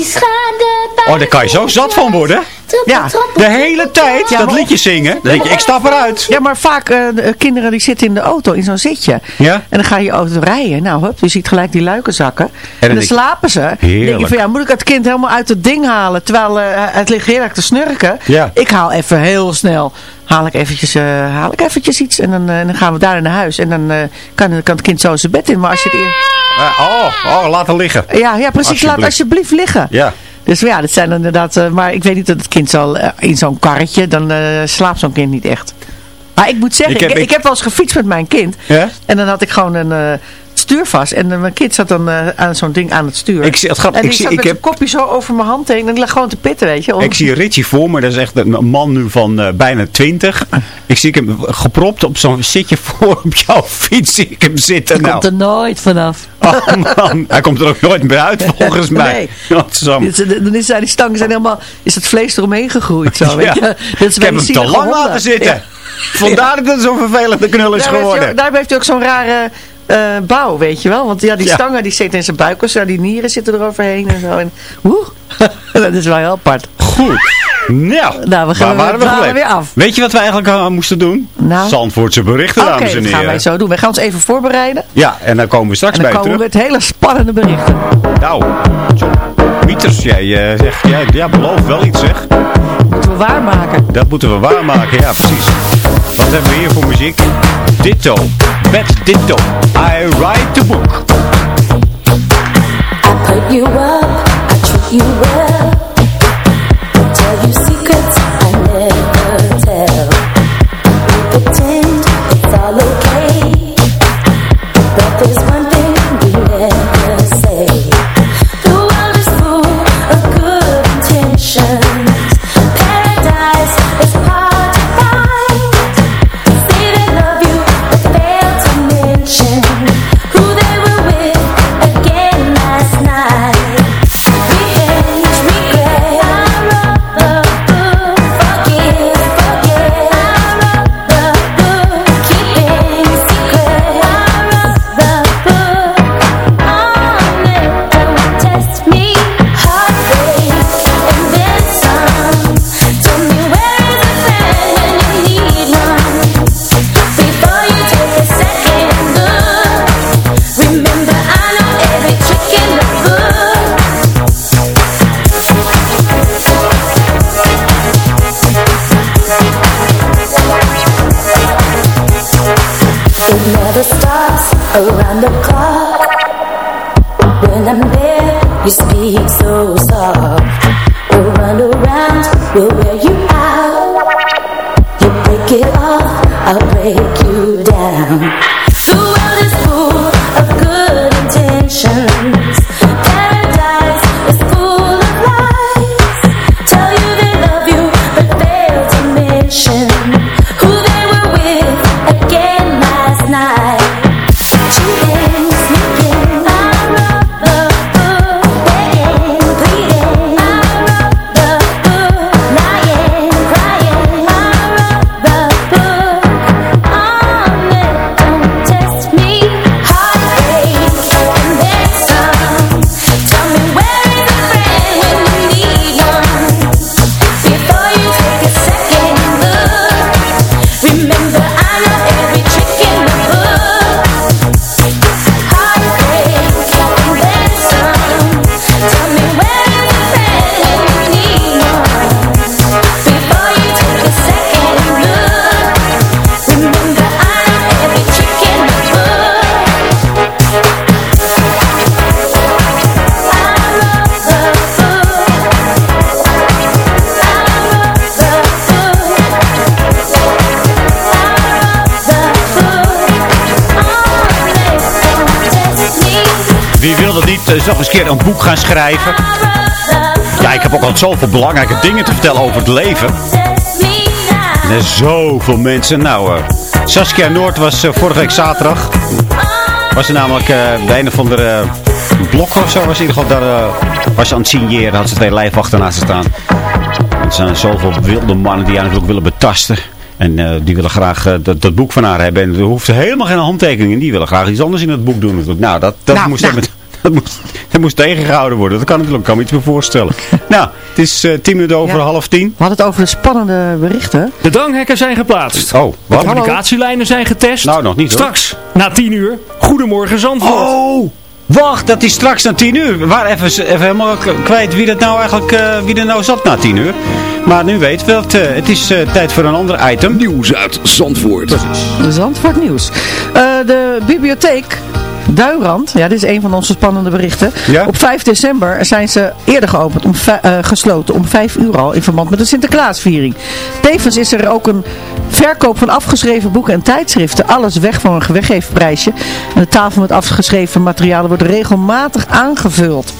Oh, daar kan je zo zat van worden. Ja, De hele tijd Ja, dat liedje zingen. Dan denk je, ik stap eruit. Ja, maar vaak de kinderen die zitten in de auto, in zo'n zitje. Ja? En dan ga je auto rijden. Nou, hup, je ziet gelijk die luiken zakken. En, dan, slapen ze. Dan denk je heerlijk. van, ja, moet ik het kind helemaal uit het ding halen? Terwijl eh, het ligt heerlijk te snurken. Ja. Ik haal even heel snel, haal ik eventjes, haal ik eventjes iets. En dan, dan gaan we daar naar huis. En dan kan, kan het kind zo zijn bed in. Maar als je het oh, oh, laat hem liggen. Ja, ja, precies. Laat alsjeblieft liggen. Ja. Dus ja, dat zijn inderdaad... eh, maar ik weet niet dat het kind zal eh, in zo'n karretje, dan eh, slaapt zo'n kind niet echt. Maar ik moet zeggen, Ik heb- ik- ik heb wel eens gefietst met mijn kind. Ja? En dan had ik gewoon een stuur vast. En eh, mijn kind zat dan eh, aan zo'n ding aan het stuur. Ik zie- het en die ik zie- zat ik met heb- zijn kopje zo over mijn hand heen. En die lag gewoon te pitten, weet je. Om- Ik zie Richie voor me, dat is echt een man nu van eh, bijna 20. Ik zie hem gepropt op zo'n zitje voor op jouw fiets. Zie ik hem zitten. Die Nou, komt er nooit vanaf. oh man, hij komt er ook nooit meer uit volgens mij. Nee. Dan is, zijn die stangen zijn helemaal, is het vlees eromheen gegroeid. Zo, Ja. weet je. Dat is Ik heb hem te lang laten zitten. Ja. Vandaar dat het zo'n vervelende knul is Daar heeft, hij, geworden. ook- daar heeft hij ook zo'n rare eh, bouw, weet je wel. Want ja, die Ja. stangen die zitten in zijn buik. of zo, die nieren zitten eroverheen en zo. En, woe, dat is wel heel apart. Goed. Nou, Nou, we gaan- waar waren we weer af. Weet je wat we eigenlijk aan moesten doen? Nou. Zandvoortse berichten, Oké, dames en dat heren. gaan wij zo doen. We gaan ons even voorbereiden. Ja, en dan komen we straks En dan bij komen terug. we met hele spannende berichten. Nou, zo. Pieters, jij eh, zegt, jij ja, belooft wel iets, zeg. Moeten we waarmaken. Dat moeten we waarmaken, ja, precies. Wat hebben we hier voor muziek? Ditto. Bad Ditto. I write the book. I put you up, I treat you well. You speak so soft. We'll run around, we'll wear you out. You break it off, I'll break dat niet eh, nog eens een keer een boek gaan schrijven? Ja, ik heb ook al zoveel belangrijke dingen te vertellen over het leven. Er zijn zoveel mensen. Nou, eh, Saskia Noord was eh, vorige week zaterdag. Was ze namelijk bij een of andere blok of zo. Was in ieder geval daar was ze aan het signeren. Had ze twee lijfwachten naast ze staan. Er zijn zoveel wilde mannen die haar natuurlijk willen betasten. En die willen graag dat, dat boek van haar hebben. En er hoeft helemaal geen handtekening in. Die willen graag iets anders in het boek doen. Nou, dat, dat Nou, moest nou. even- dat moest, dat moest tegengehouden worden. Dat kan natuurlijk, kan me iets meer voorstellen. nou, het is eh, tien minuten over Ja. half tien. We hadden het over de spannende berichten. De dranghekken zijn geplaatst. Oh, De wat? communicatielijnen zijn getest. Nou, nog niet hoor. Straks, na 10 uur, Goedemorgen Zandvoort. Oh, wacht, dat is straks na tien uur. We waren even, even helemaal kwijt wie dat nou eigenlijk, eh, wie er nou zat na tien uur. Maar nu weten we het. eh, het is eh, tijd voor een ander item. Nieuws uit Zandvoort. Zandvoort Nieuws. Eh, de bibliotheek Duinrand, ja, dit is een van onze spannende berichten. Ja? Op 5 december zijn ze eerder geopend, om eh, gesloten om 5 uur al in verband met de Sinterklaasviering. Tevens is er ook een verkoop van afgeschreven boeken en tijdschriften. Alles weg voor een weggeefprijsje. En de tafel met afgeschreven materialen wordt regelmatig aangevuld.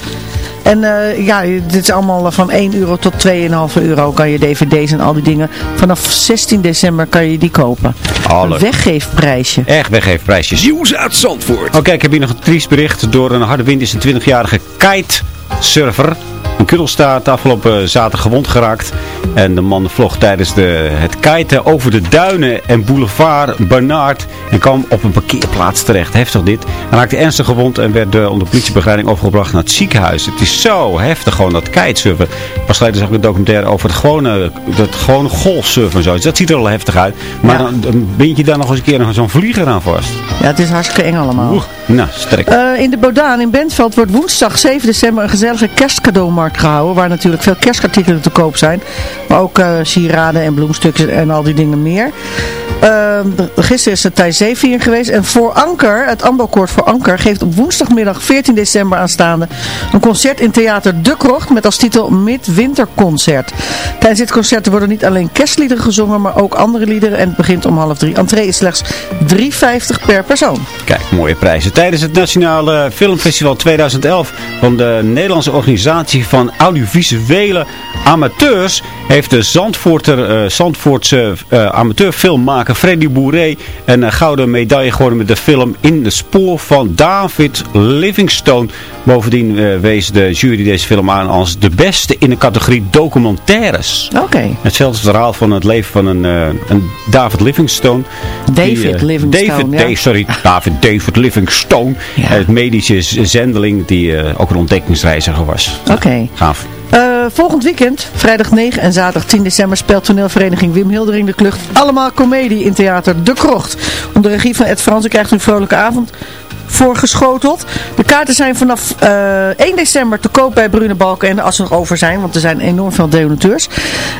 En eh, ja, dit is allemaal van 1 euro tot 2,5 euro kan je dvd's en al die dingen. Vanaf 16 december kan je die kopen. Een leuk. weggeefprijsje. Echt weggeefprijsjes. Nieuws uit Zandvoort. Oké, ik heb hier nog een triest bericht. Door een harde wind is een 20-jarige kitesurfer in Kudelstaart afgelopen zaterdag gewond geraakt. En de man vloog tijdens de, het kiten over de duinen en boulevard Bernard. En kwam op een parkeerplaats terecht. Heftig dit. Hij raakte ernstig gewond en werd eh, onder politiebegeleiding overgebracht naar het ziekenhuis. Het is zo heftig gewoon dat kitesurfen. Pas geleden zag ik een documentaire over het gewone, dat gewone golfsurfen en zo. Dus dat ziet er al heftig uit. Maar Ja. dan, dan bind je daar nog eens een keer zo'n vlieger aan vast. Ja, het is hartstikke eng allemaal. Oeh, nou, sterk. Eh, in de Bodaan in Bentveld wordt woensdag 7 december een gezellige kerstcadeaumarkt gehouden. Waar natuurlijk veel kerstartikelen te koop zijn. Maar ook eh, sieraden en bloemstukken en al die dingen meer. Eh, gisteren is het Thij Zeeviering geweest. En voor Anker, het Ambokoord voor Anker, geeft op woensdagmiddag 14 december aanstaande een concert in theater De Krocht met als titel Midwinterconcert. Tijdens dit concert worden niet alleen kerstliederen gezongen, maar ook andere liederen. En het begint om half drie. Entree is slechts 3,50 per persoon. Kijk, mooie prijzen. Tijdens het Nationale Filmfestival 2011 van de Nederlandse organisatie van audiovisuele amateurs heeft de Zandvoorter, eh, Zandvoortse eh, amateurfilmmaker Freddy Bourré een eh, gouden medaille gewonnen met de film In de spoor van David Livingstone. Bovendien eh, wees de jury deze film aan als de beste in de categorie documentaires. Oké. Hetzelfde verhaal van het leven van een, een David Livingstone. David Die, Livingstone, David, ja. Sorry, David, David Livingstone. Ja. Het medische zendeling die ook een ontdekkingsreiziger was. Oké. Gaaf. Eh, volgend weekend, vrijdag 9 en zaterdag 10 december, speelt toneelvereniging Wim Hildering de Klucht allemaal komedie in theater De Krocht. Onder regie van Ed Fransen krijgt u een vrolijke avond voorgeschoteld. De kaarten zijn vanaf eh, 1 december te koop bij Brune Balken als ze nog over zijn, want er zijn enorm veel donateurs.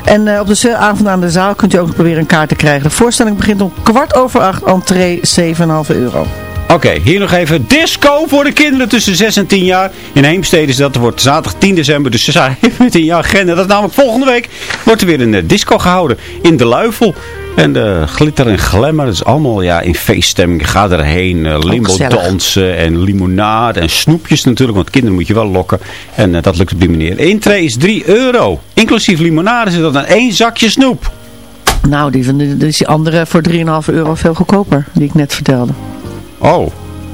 En eh, op de avond aan de zaal kunt u ook proberen een kaart te krijgen. De voorstelling begint om kwart over acht, entree 7,5 euro. Oké, hier nog even disco voor de kinderen tussen 6 en 10 jaar. In Heemstede is dat. Wordt zaterdag 10 december. Dus ze zijn met in je agenda. Dat is namelijk volgende week. Wordt er weer een eh, disco gehouden. In de Luifel. En de glitter en glamour. Dat is allemaal ja, in feeststemming. Ga erheen. Uh, limbo dansen. En limonade. En snoepjes natuurlijk. Want kinderen moet je wel lokken. En eh, dat lukt op die manier. Intree is 3 euro. Inclusief limonade zit dat aan één zakje snoep. Nou, die, van die is die andere voor 3,5 euro veel goedkoper. Die ik net vertelde. Oh.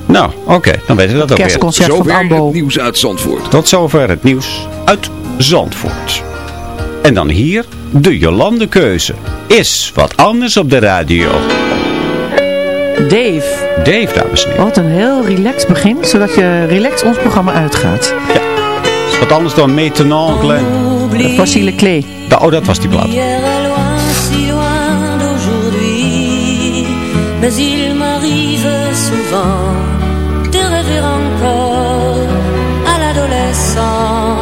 Nou, oké. Dan weten we dat ook weer. Kerstconcert van Ambo. het nieuws uit Zandvoort. Tot zover het nieuws uit Zandvoort. En dan hier de Jolande keuze. Is wat anders op de radio. Dave. Dave, dames en heren. Wat een heel relaxed begin, zodat je relaxed ons programma uitgaat. Is wat anders dan. De fossiele klee. Da- Oh, dat was die plaat. Souvent de rêver encore à l'adolescent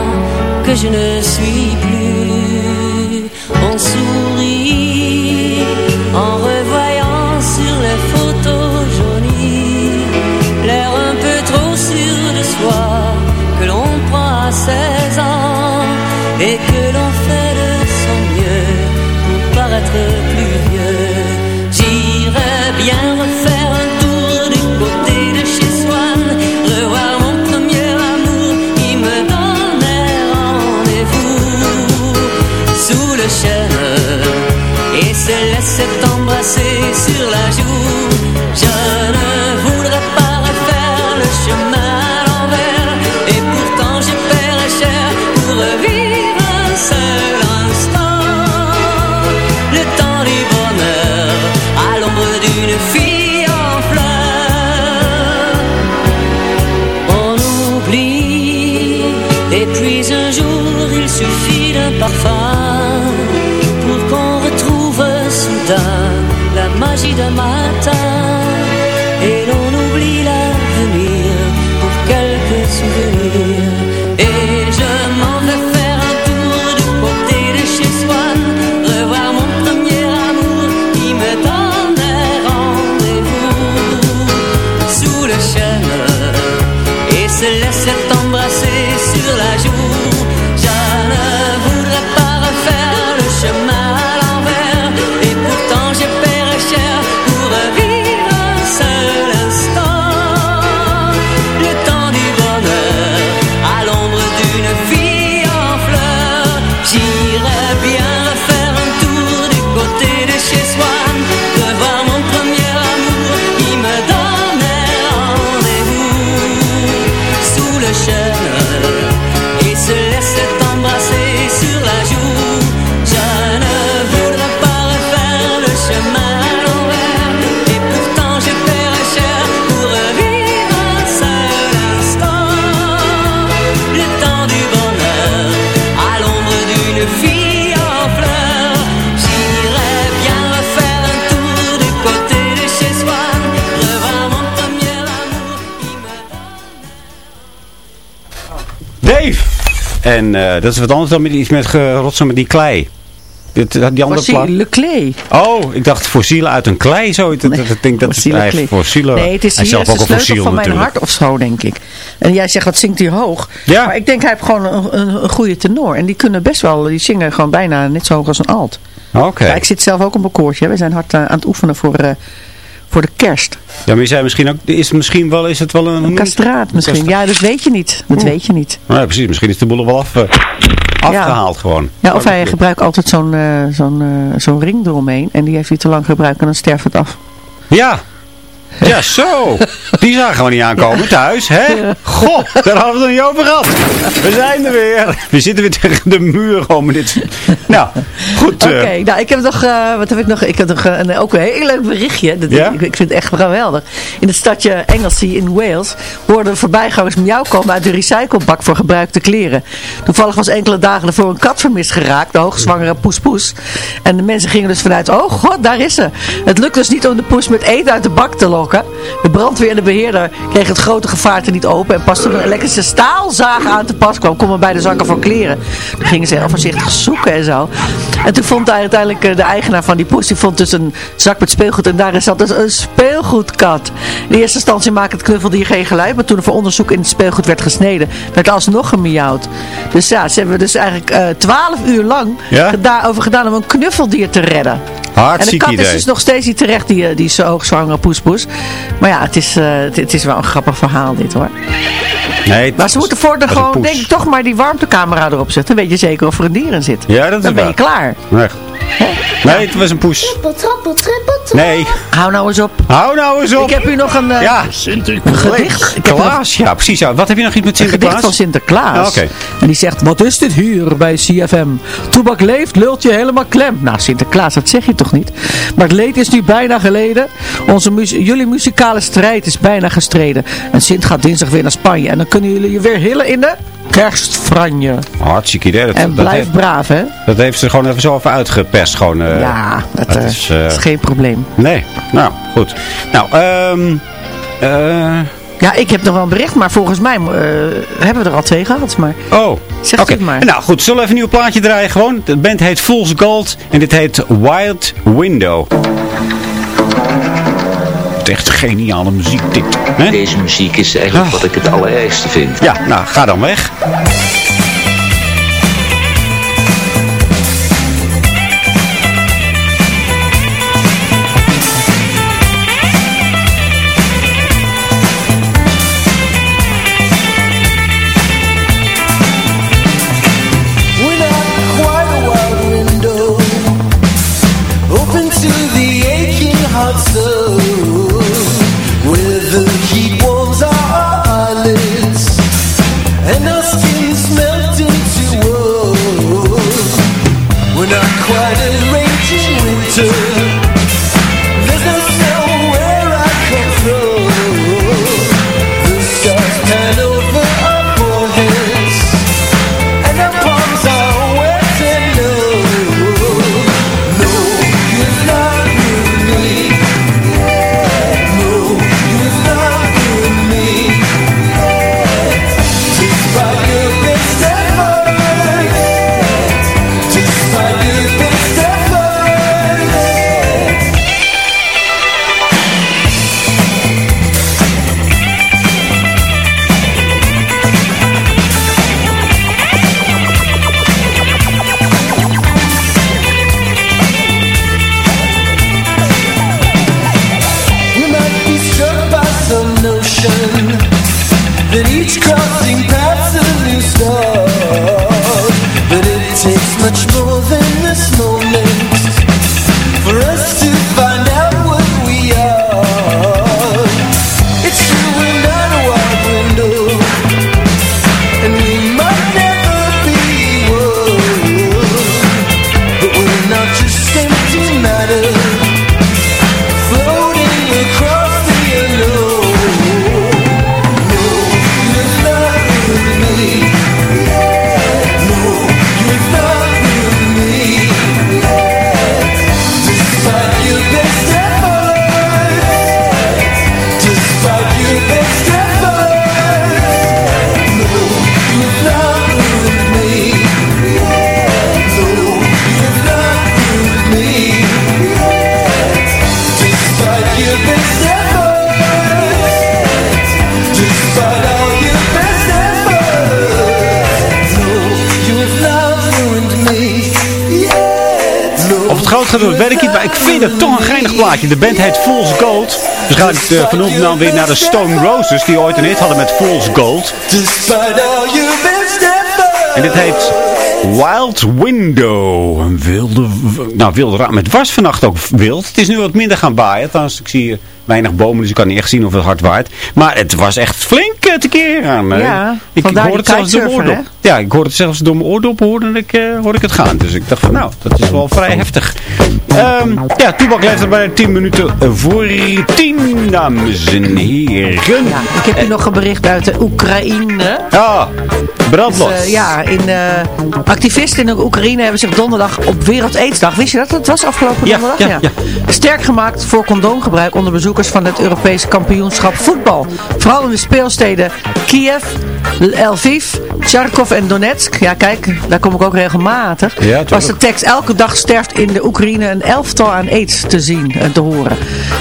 que je ne suis plus. Et se laissait embrasser sur la joue. Je ne voudrais pas refaire le chemin à l'envers et pourtant je paierais cher pour revivre un seul instant. Le temps du bonheur à l'ombre d'une fille en fleurs. On oublie et puis un jour il suffit d'un parfum 一段慢 En eh, dat is wat anders dan met iets met gerotsen met die klei. Dit, die andere. Fossiele klee. Oh, ik dacht fossielen uit een klei. Zo. Dat, dat, ik denk dat klee. fossielen. Nee, het is hij hier zelf is ook de een sleutel fossiel van mijn hart of zo, denk ik. En jij zegt, wat zingt hij hoog? Ja. Maar ik denk, hij heeft gewoon een, een, een goede tenor. En die kunnen best wel, die zingen gewoon bijna net zo hoog als een alt. Oké. Ja, ik zit zelf ook op een koortje. We zijn hard eh, aan het oefenen voor, eh, voor de kerst. Ja, maar je zei misschien ook, is, het misschien wel, is het wel een... Een kastraat misschien. Ja, dat weet je niet. Dat weet je niet. Nou ja, precies. Misschien is de boel wel af, eh, afgehaald gewoon. Ja, of hij gebruikt altijd zo'n eh, zo'n eh, zo'n ring eromheen. En die heeft hij te lang gebruikt en dan sterft het af. Ja. Ja, zo. Die zagen we niet aankomen thuis, hè? Goh, daar hadden we het nog niet over gehad. We zijn er weer. We zitten weer tegen de muur gewoon met dit... Nou, goed. Oké, eh, nou ik heb nog, eh, wat heb ik nog? Ik heb nog eh, een, ook een heel leuk berichtje. Dat, Ja? ik, ik vind het echt geweldig. In het stadje Engelsea in Wales hoorden voorbijgangers miauw komen uit de recyclebak voor gebruikte kleren. Toevallig was enkele dagen ervoor een kat vermist geraakt, de hoogzwangere poes poes. En de mensen gingen dus vanuit, oh god, daar is ze. Het lukt dus niet om de poes met eten uit de bak te lopen. De brandweer en de beheerder kregen het grote gevaarte niet open. En pas toen een elektrische staalzaag aan te pas kwam, komen bij de zakken voor kleren. Toen gingen ze heel voorzichtig zoeken en zo. En toen vond uiteindelijk eh, de eigenaar van die poes, die vond dus een zak met speelgoed. En daarin zat dus een speelgoedkat. In eerste instantie maakte het knuffeldier geen geluid. Maar toen er voor onderzoek in het speelgoed werd gesneden, werd alsnog gemiauwd. Dus ja, ze hebben dus eigenlijk eh, twaalf uur lang Ja? daarover gedaan om een knuffeldier te redden. en de Hartstikke kat is dus nog steeds niet terecht, die, eh, die zo hoogzwangere poespoes. Maar ja, het is, eh, het, het is wel een grappig verhaal dit hoor. Nee, Maar ze moeten voor de gewoon, denk ik, toch maar die warmtecamera erop zetten. Dan weet je zeker of er een dier in zit. Ja, dat is Dan ben je waar. klaar. Nee. Nee, het was een poes. Trippel, trappel, trippel, trappel. Nee. Hou nou eens op. Hou nou eens op. Ik heb hier nog een, eh, Ja, een gedicht. Ik heb nog Sinterklaas. Ja, precies. Ja. Wat heb je nog iets met een gedicht Sinterklaas? van Sinterklaas. Oké. En die zegt, wat is dit hier bij CFM? Toebak leeft, lult je helemaal klem. Nou, Sinterklaas, dat zeg je toch niet? Maar het leed is nu bijna geleden. Onze mu- jullie muzikale strijd is bijna gestreden. En Sint gaat dinsdag weer naar Spanje. En dan kunnen jullie je weer hillen in de kerstfranje. Hartstikke idee. Dat, En blijf braaf, hè? dat heeft ze gewoon even zo even uitgepest. Gewoon, eh, ja, dat, dat eh, is, eh, is geen probleem. Nee, nou, goed. Nou, ehm... eh Ja, ik heb nog wel een bericht, maar volgens mij hebben we er al twee gehad. Maar oh, zeg het maar. Nou goed, zullen we even een nieuw plaatje draaien gewoon? De band heet Fool's Gold en dit heet Wild Window. Geniale muziek dit. Hè? Deze muziek is eigenlijk Ah. wat ik het allerergste vind. Ja, nou, ga dan weg. Doen, weet ik maar ik vind het toch een geinig plaatje. De band heet Fool's Gold. Waarschijnlijk uh, vernoemd dan weer naar de Stone Roses, die ooit een hit hadden met Fool's Gold. En dit heet Wild Window. Een wilde, nou wilde raam. Het was vannacht ook wild. Het is nu wat minder gaan waaien. Trouwens, ik zie hier weinig bomen, dus ik kan niet echt zien of het hard waait. Maar het was echt flink eh, te keer aan. eh. Ja, ik, hoorde het zelfs door mijn oordop. Ja, ik hoorde het zelfs door mijn oordop hoorde ik, eh, hoorde ik het gaan. Dus ik dacht van nou, dat is wel vrij heftig. Ehm, ja, Toebak leeft er bijna 10 minuten voor 10, dames en heren. Ja, ik heb hier nog een bericht uit de Oekraïne. Ja, brandlos. Dus, eh, ja, in, eh, activisten in de Oekraïne hebben zich donderdag op Wereld Aidsdag, wist je dat? Dat was afgelopen Ja, donderdag? ja, ja. Sterk gemaakt voor condoomgebruik onder bezoekers bezoekers van het Europese kampioenschap voetbal. Vooral in de speelsteden Kiev, Lviv, Charkov en Donetsk. Ja kijk, daar kom ik ook regelmatig. was de tekst elke dag sterft in de Oekraïne een elftal aan aids te zien en te horen.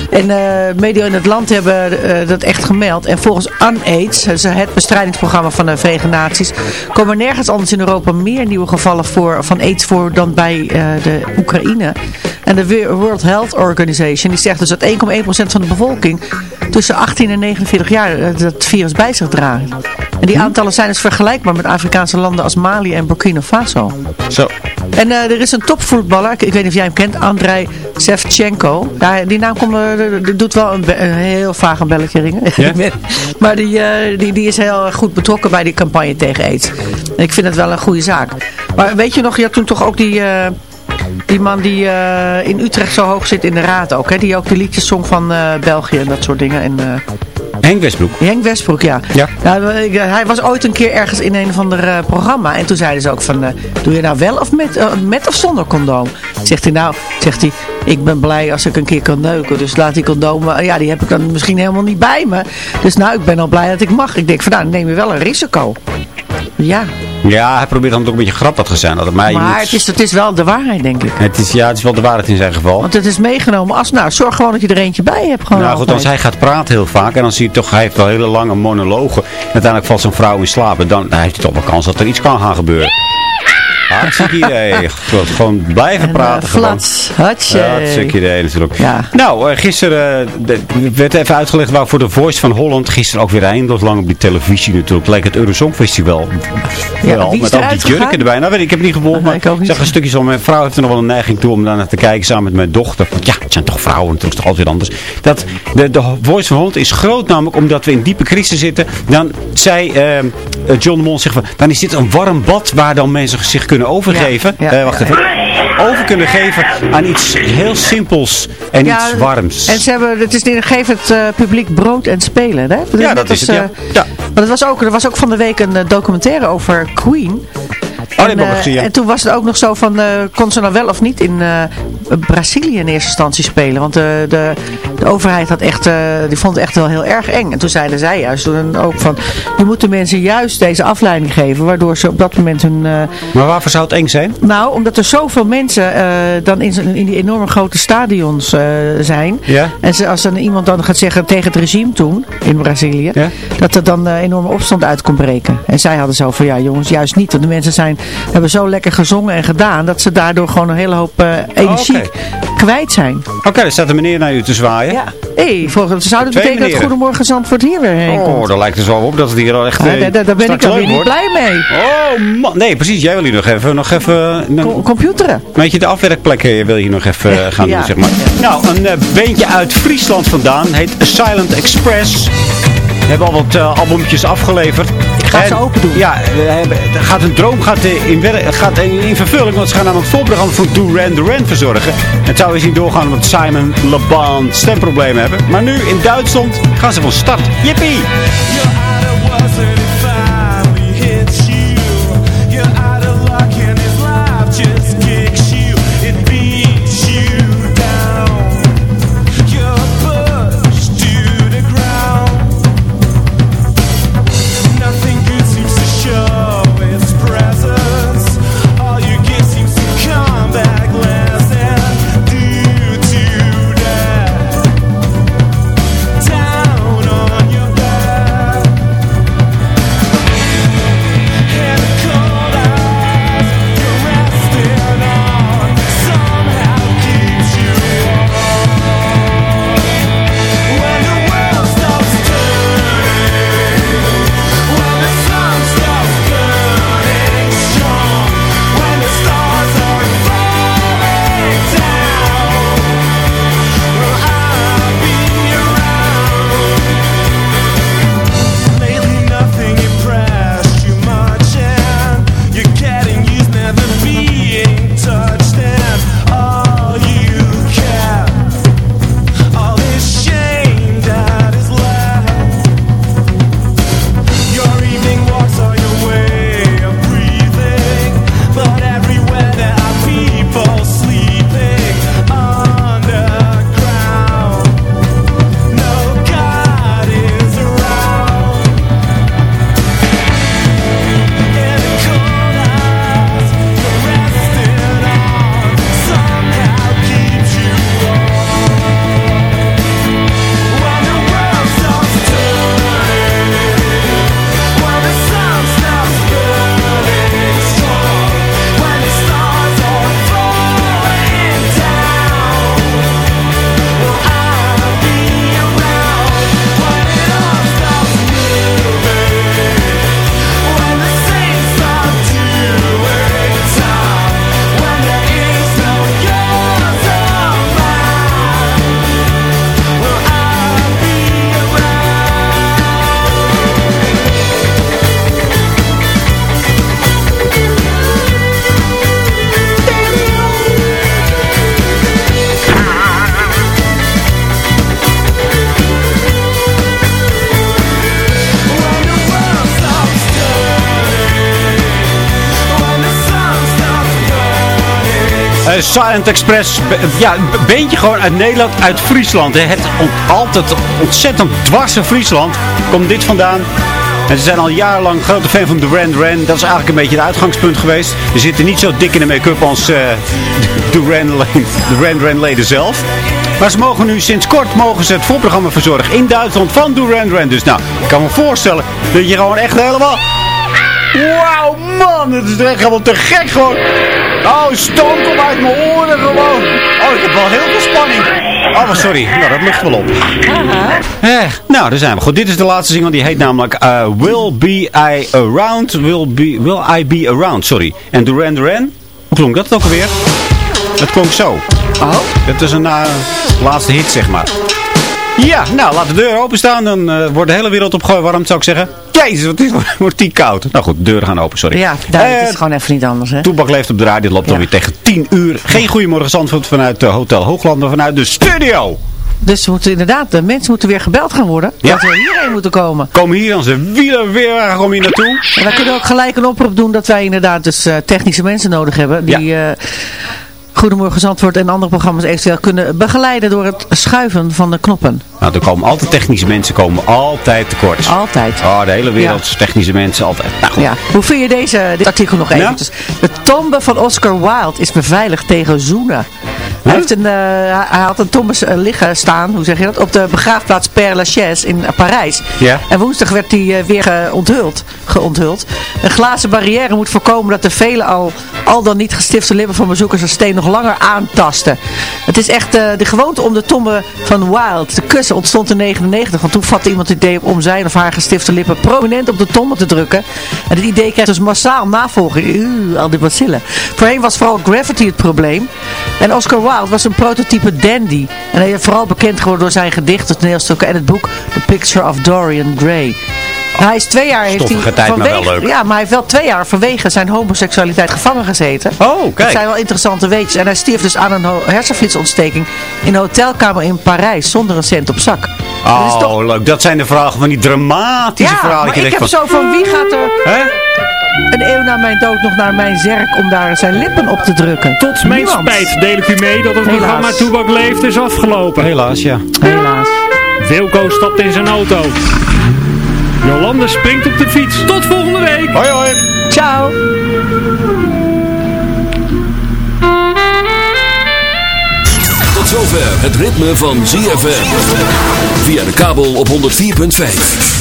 En eh, media in het land hebben eh, dat echt gemeld. En volgens UNAIDS, het bestrijdingsprogramma van de Verenigde Naties, komen nergens anders in Europa meer nieuwe gevallen voor, van aids voor dan bij eh, de Oekraïne. En de World Health Organization die zegt dus dat 1,1% van de bevolking tussen 18 en 49 jaar eh, dat virus bij zich draagt. En die aantallen zijn dus vergelijkbaar met Afrikaanse landen als Mali en Burkina Faso. Zo. En eh, er is een topvoetballer, ik, ik weet niet of jij hem kent, Andrei Shevchenko. Ja, die naam komt, die doet wel een, heel vaag een belletje ringen. Maar die, die, die is heel goed betrokken bij die campagne tegen aids. En ik vind het wel een goede zaak. Maar weet je nog, je had toen toch ook die... die man die eh, in Utrecht zo hoog zit in de raad ook, hè? die ook de liedjes zong van eh, België en dat soort dingen. En, eh, Henk Westbroek. Henk Westbroek, ja. Ja. Nou, ik- hij was ooit een keer ergens in een of ander programma. En toen zeiden ze ook van, doe je nou wel of met, met of zonder condoom? Zegt hij nou, zegt hij, ik ben blij als ik een keer kan neuken. Dus laat die condoom, ja die heb ik dan misschien helemaal niet bij me. Dus nou, ik ben al blij dat ik mag. Ik denk van, nou, neem je wel een risico. Ja, Ja, hij probeert dan ook een beetje grappig te zijn. Dat, maar maar het is, het is wel de waarheid, denk ik. het is, ja, het is wel de waarheid in zijn geval. Want het is meegenomen als, nou, zorg gewoon dat je er eentje bij hebt. Gewoon Nou goed, als hij gaat praten heel vaak en dan zie je toch, hij heeft wel hele lange monologen. En uiteindelijk valt zo'n vrouw in slaap en dan heeft hij toch wel kans dat er iets kan gaan gebeuren. Hartstikke idee. Goed, Gewoon blijven En, praten. eh, gewoon. flats. Hartstikke idee natuurlijk. Ja. Nou, eh, gisteren eh, werd even uitgelegd waar voor de Voice van Holland. Gisteren ook weer eindeloos lang op die televisie natuurlijk. Lijkt het Eurosong Festival. Ja, Wel, met al die jurken erbij. Nou, weet ik, ik heb het niet gevolgd, maar ik niet. zag een stukje zo. Mijn vrouw heeft er nog wel een neiging toe om daar naar te kijken samen met mijn dochter. Want ja, het zijn toch vrouwen natuurlijk, is toch altijd weer anders. Dat, de, de Voice van Holland is groot namelijk omdat we in diepe crisis zitten. Dan zei eh, eh, John de Mol, zegt van, dan is dit een warm bad waar dan mensen zich kunnen overgeven. Ja, ja, Eh, wacht ja, even. Over kunnen geven aan iets heel simpels en Ja, iets warms. En ze hebben, het is geef het eh, publiek brood en spelen. Hè? Ja, net dat is het, ja. eh, Ja. Maar het was ook, er was ook van de week een eh, documentaire over Queen. Oh, en, ook eh, en toen was het ook nog zo van, eh, kon ze nou wel of niet in eh, Brazilië in eerste instantie spelen. Want de, de, de overheid had echt, die vond het echt wel heel erg eng. En toen zeiden zij juist toen ook van, je moet de mensen juist deze afleiding geven. Waardoor ze op dat moment hun... Maar waarvoor zou het eng zijn? nou, omdat er zoveel mensen dan in, in die enorme grote stadions zijn. Ja. En ze, als dan iemand dan gaat zeggen tegen het regime toen, in Brazilië, Ja. dat er dan enorme opstand uit kon breken. En zij hadden zo van, ja jongens, juist niet. Want de mensen zijn, hebben zo lekker gezongen en gedaan, dat ze daardoor gewoon een hele hoop eh, energie oké. kwijt zijn. Oké, er staat een meneer naar u te zwaaien. Ja. Hé, hey, volgens zou dat betekenen dat. Goedemorgen Zandvoort hier weer heen Oh, komt. daar lijkt het zo op dat het hier al echt... Ja, eh, daar, daar ben ik straks dan leuk weer niet blij mee. Oh man, nee precies. Jij wil hier nog even, nog even Com- computeren. weet je, de afwerkplek eh, wil je hier nog even eh, gaan Ja. doen, zeg maar. Nou, een eh, beentje uit Friesland vandaan, heet Silent Express. We hebben al wat eh, albumtjes afgeleverd. Ik ga ze open doen. Ja, hebben- er gaat een droom gaat, eh, in, gaat in, in vervulling, want ze gaan namelijk voorprogramma voor Duran Duran verzorgen. Het zou eens niet doorgaan omdat Simon Le Bon stemproblemen hebben. Maar nu in Duitsland gaan ze van start. Yippie! Silent Express. Ja, een beentje gewoon uit Nederland, uit Friesland. Het altijd ontzettend dwarse Friesland. Komt dit vandaan. En ze zijn al jarenlang grote fan van Duran Duran. Dat is eigenlijk een beetje het uitgangspunt geweest. Ze zitten niet zo dik in de make-up als Duran Duran Duran leden zelf. Maar ze mogen nu sinds kort mogen ze het voorprogramma verzorgen in Duitsland van Duran Duran. Dus nou, ik kan me voorstellen dat je gewoon echt helemaal... Wauw man, het is echt helemaal te gek gewoon. Oh, stoom komt uit mijn oren gewoon. Oh, ik heb wel heel veel spanning. Oh, maar sorry. Nou, dat lucht wel op. Eh, nou, daar zijn we. Goed, dit is de laatste single. Die heet namelijk eh, Will Be I Around. Will, be, will I Be Around, sorry. En Duran Duran, hoe klonk dat ook alweer? Dat klonk zo. Oh? Dat is een eh, laatste hit, zeg maar. Ja, nou, laat de deur openstaan. Dan eh, wordt de hele wereld opgewarmd, zou ik zeggen. Jezus, wat is, wordt die koud. Nou goed, de deuren gaan open, sorry. Ja, daar, het Eh, is gewoon even niet anders, hè? Toebak leeft op de radio. Loopt Ja. alweer tegen 10 uur. Geen Goedemorgen Zandvoort vanuit eh, Hotel Hoogland, vanuit de studio. Dus we moeten inderdaad, de mensen moeten weer gebeld gaan worden. Ja. Dat we hierheen moeten komen. Komen hier onze wielen weer om hier naartoe. En wij kunnen ook gelijk een oproep doen dat wij inderdaad dus eh, technische mensen nodig hebben. Die eh, Goedemorgen Zandvoort en andere programma's eventueel kunnen begeleiden door het schuiven van de knoppen. Nou, er komen altijd technische mensen, komen altijd tekort. Altijd. Oh, de hele wereld, technische mensen, altijd. Nou goed. Ja. Hoe vind je deze, dit artikel nog eventjes? De tombe van Oscar Wilde is beveiligd tegen zoenen. Hij, heeft een, eh, hij had een tombe eh, liggen staan, hoe zeg je dat, op de begraafplaats Père Lachaise in eh, Parijs. Ja. En woensdag werd hij eh, weer onthuld, geonthuld. Een glazen barrière moet voorkomen dat de vele al, al dan niet gestifte lippen van bezoekers een steen nog langer aantasten. Het is echt de gewoonte om de tombe van Wilde te kussen ontstond in 99. Want toen vatte iemand het idee op om zijn of haar gestifte lippen prominent op de tombe te drukken. En dit idee krijgt dus massaal navolging. Uw, al die bacillen. Voorheen was vooral gravity het probleem. En Oscar Wilde was een prototype dandy. En hij is vooral bekend geworden door zijn gedichten, toneelstukken en het boek The Picture of Dorian Gray. Hij is twee jaar heeft hij maar wel leuk. Ja, maar hij heeft wel twee jaar vanwege zijn homoseksualiteit gevangen gezeten. Oh, Dat zijn wel interessante weetjes. En hij stierf dus aan een hersenvliesontsteking in een hotelkamer in Parijs zonder een cent op zak. Dat Oh, toch- leuk. Dat zijn de verhalen van die dramatische ja, verhalen. maar ik heb van, zo van wie gaat er Hè? Een eeuw na mijn dood nog naar mijn zerk om daar zijn lippen op te drukken? Tot mijn Niemand. spijt deel ik u mee dat het Helaas. programma Toebak Leeft is afgelopen. Helaas, ja. Helaas. Wilco stapt in zijn auto. Jolande springt op de fiets. Tot volgende week. Hoi, hoi. Ciao. Tot zover het ritme van ZFM. Via de kabel op 104.5.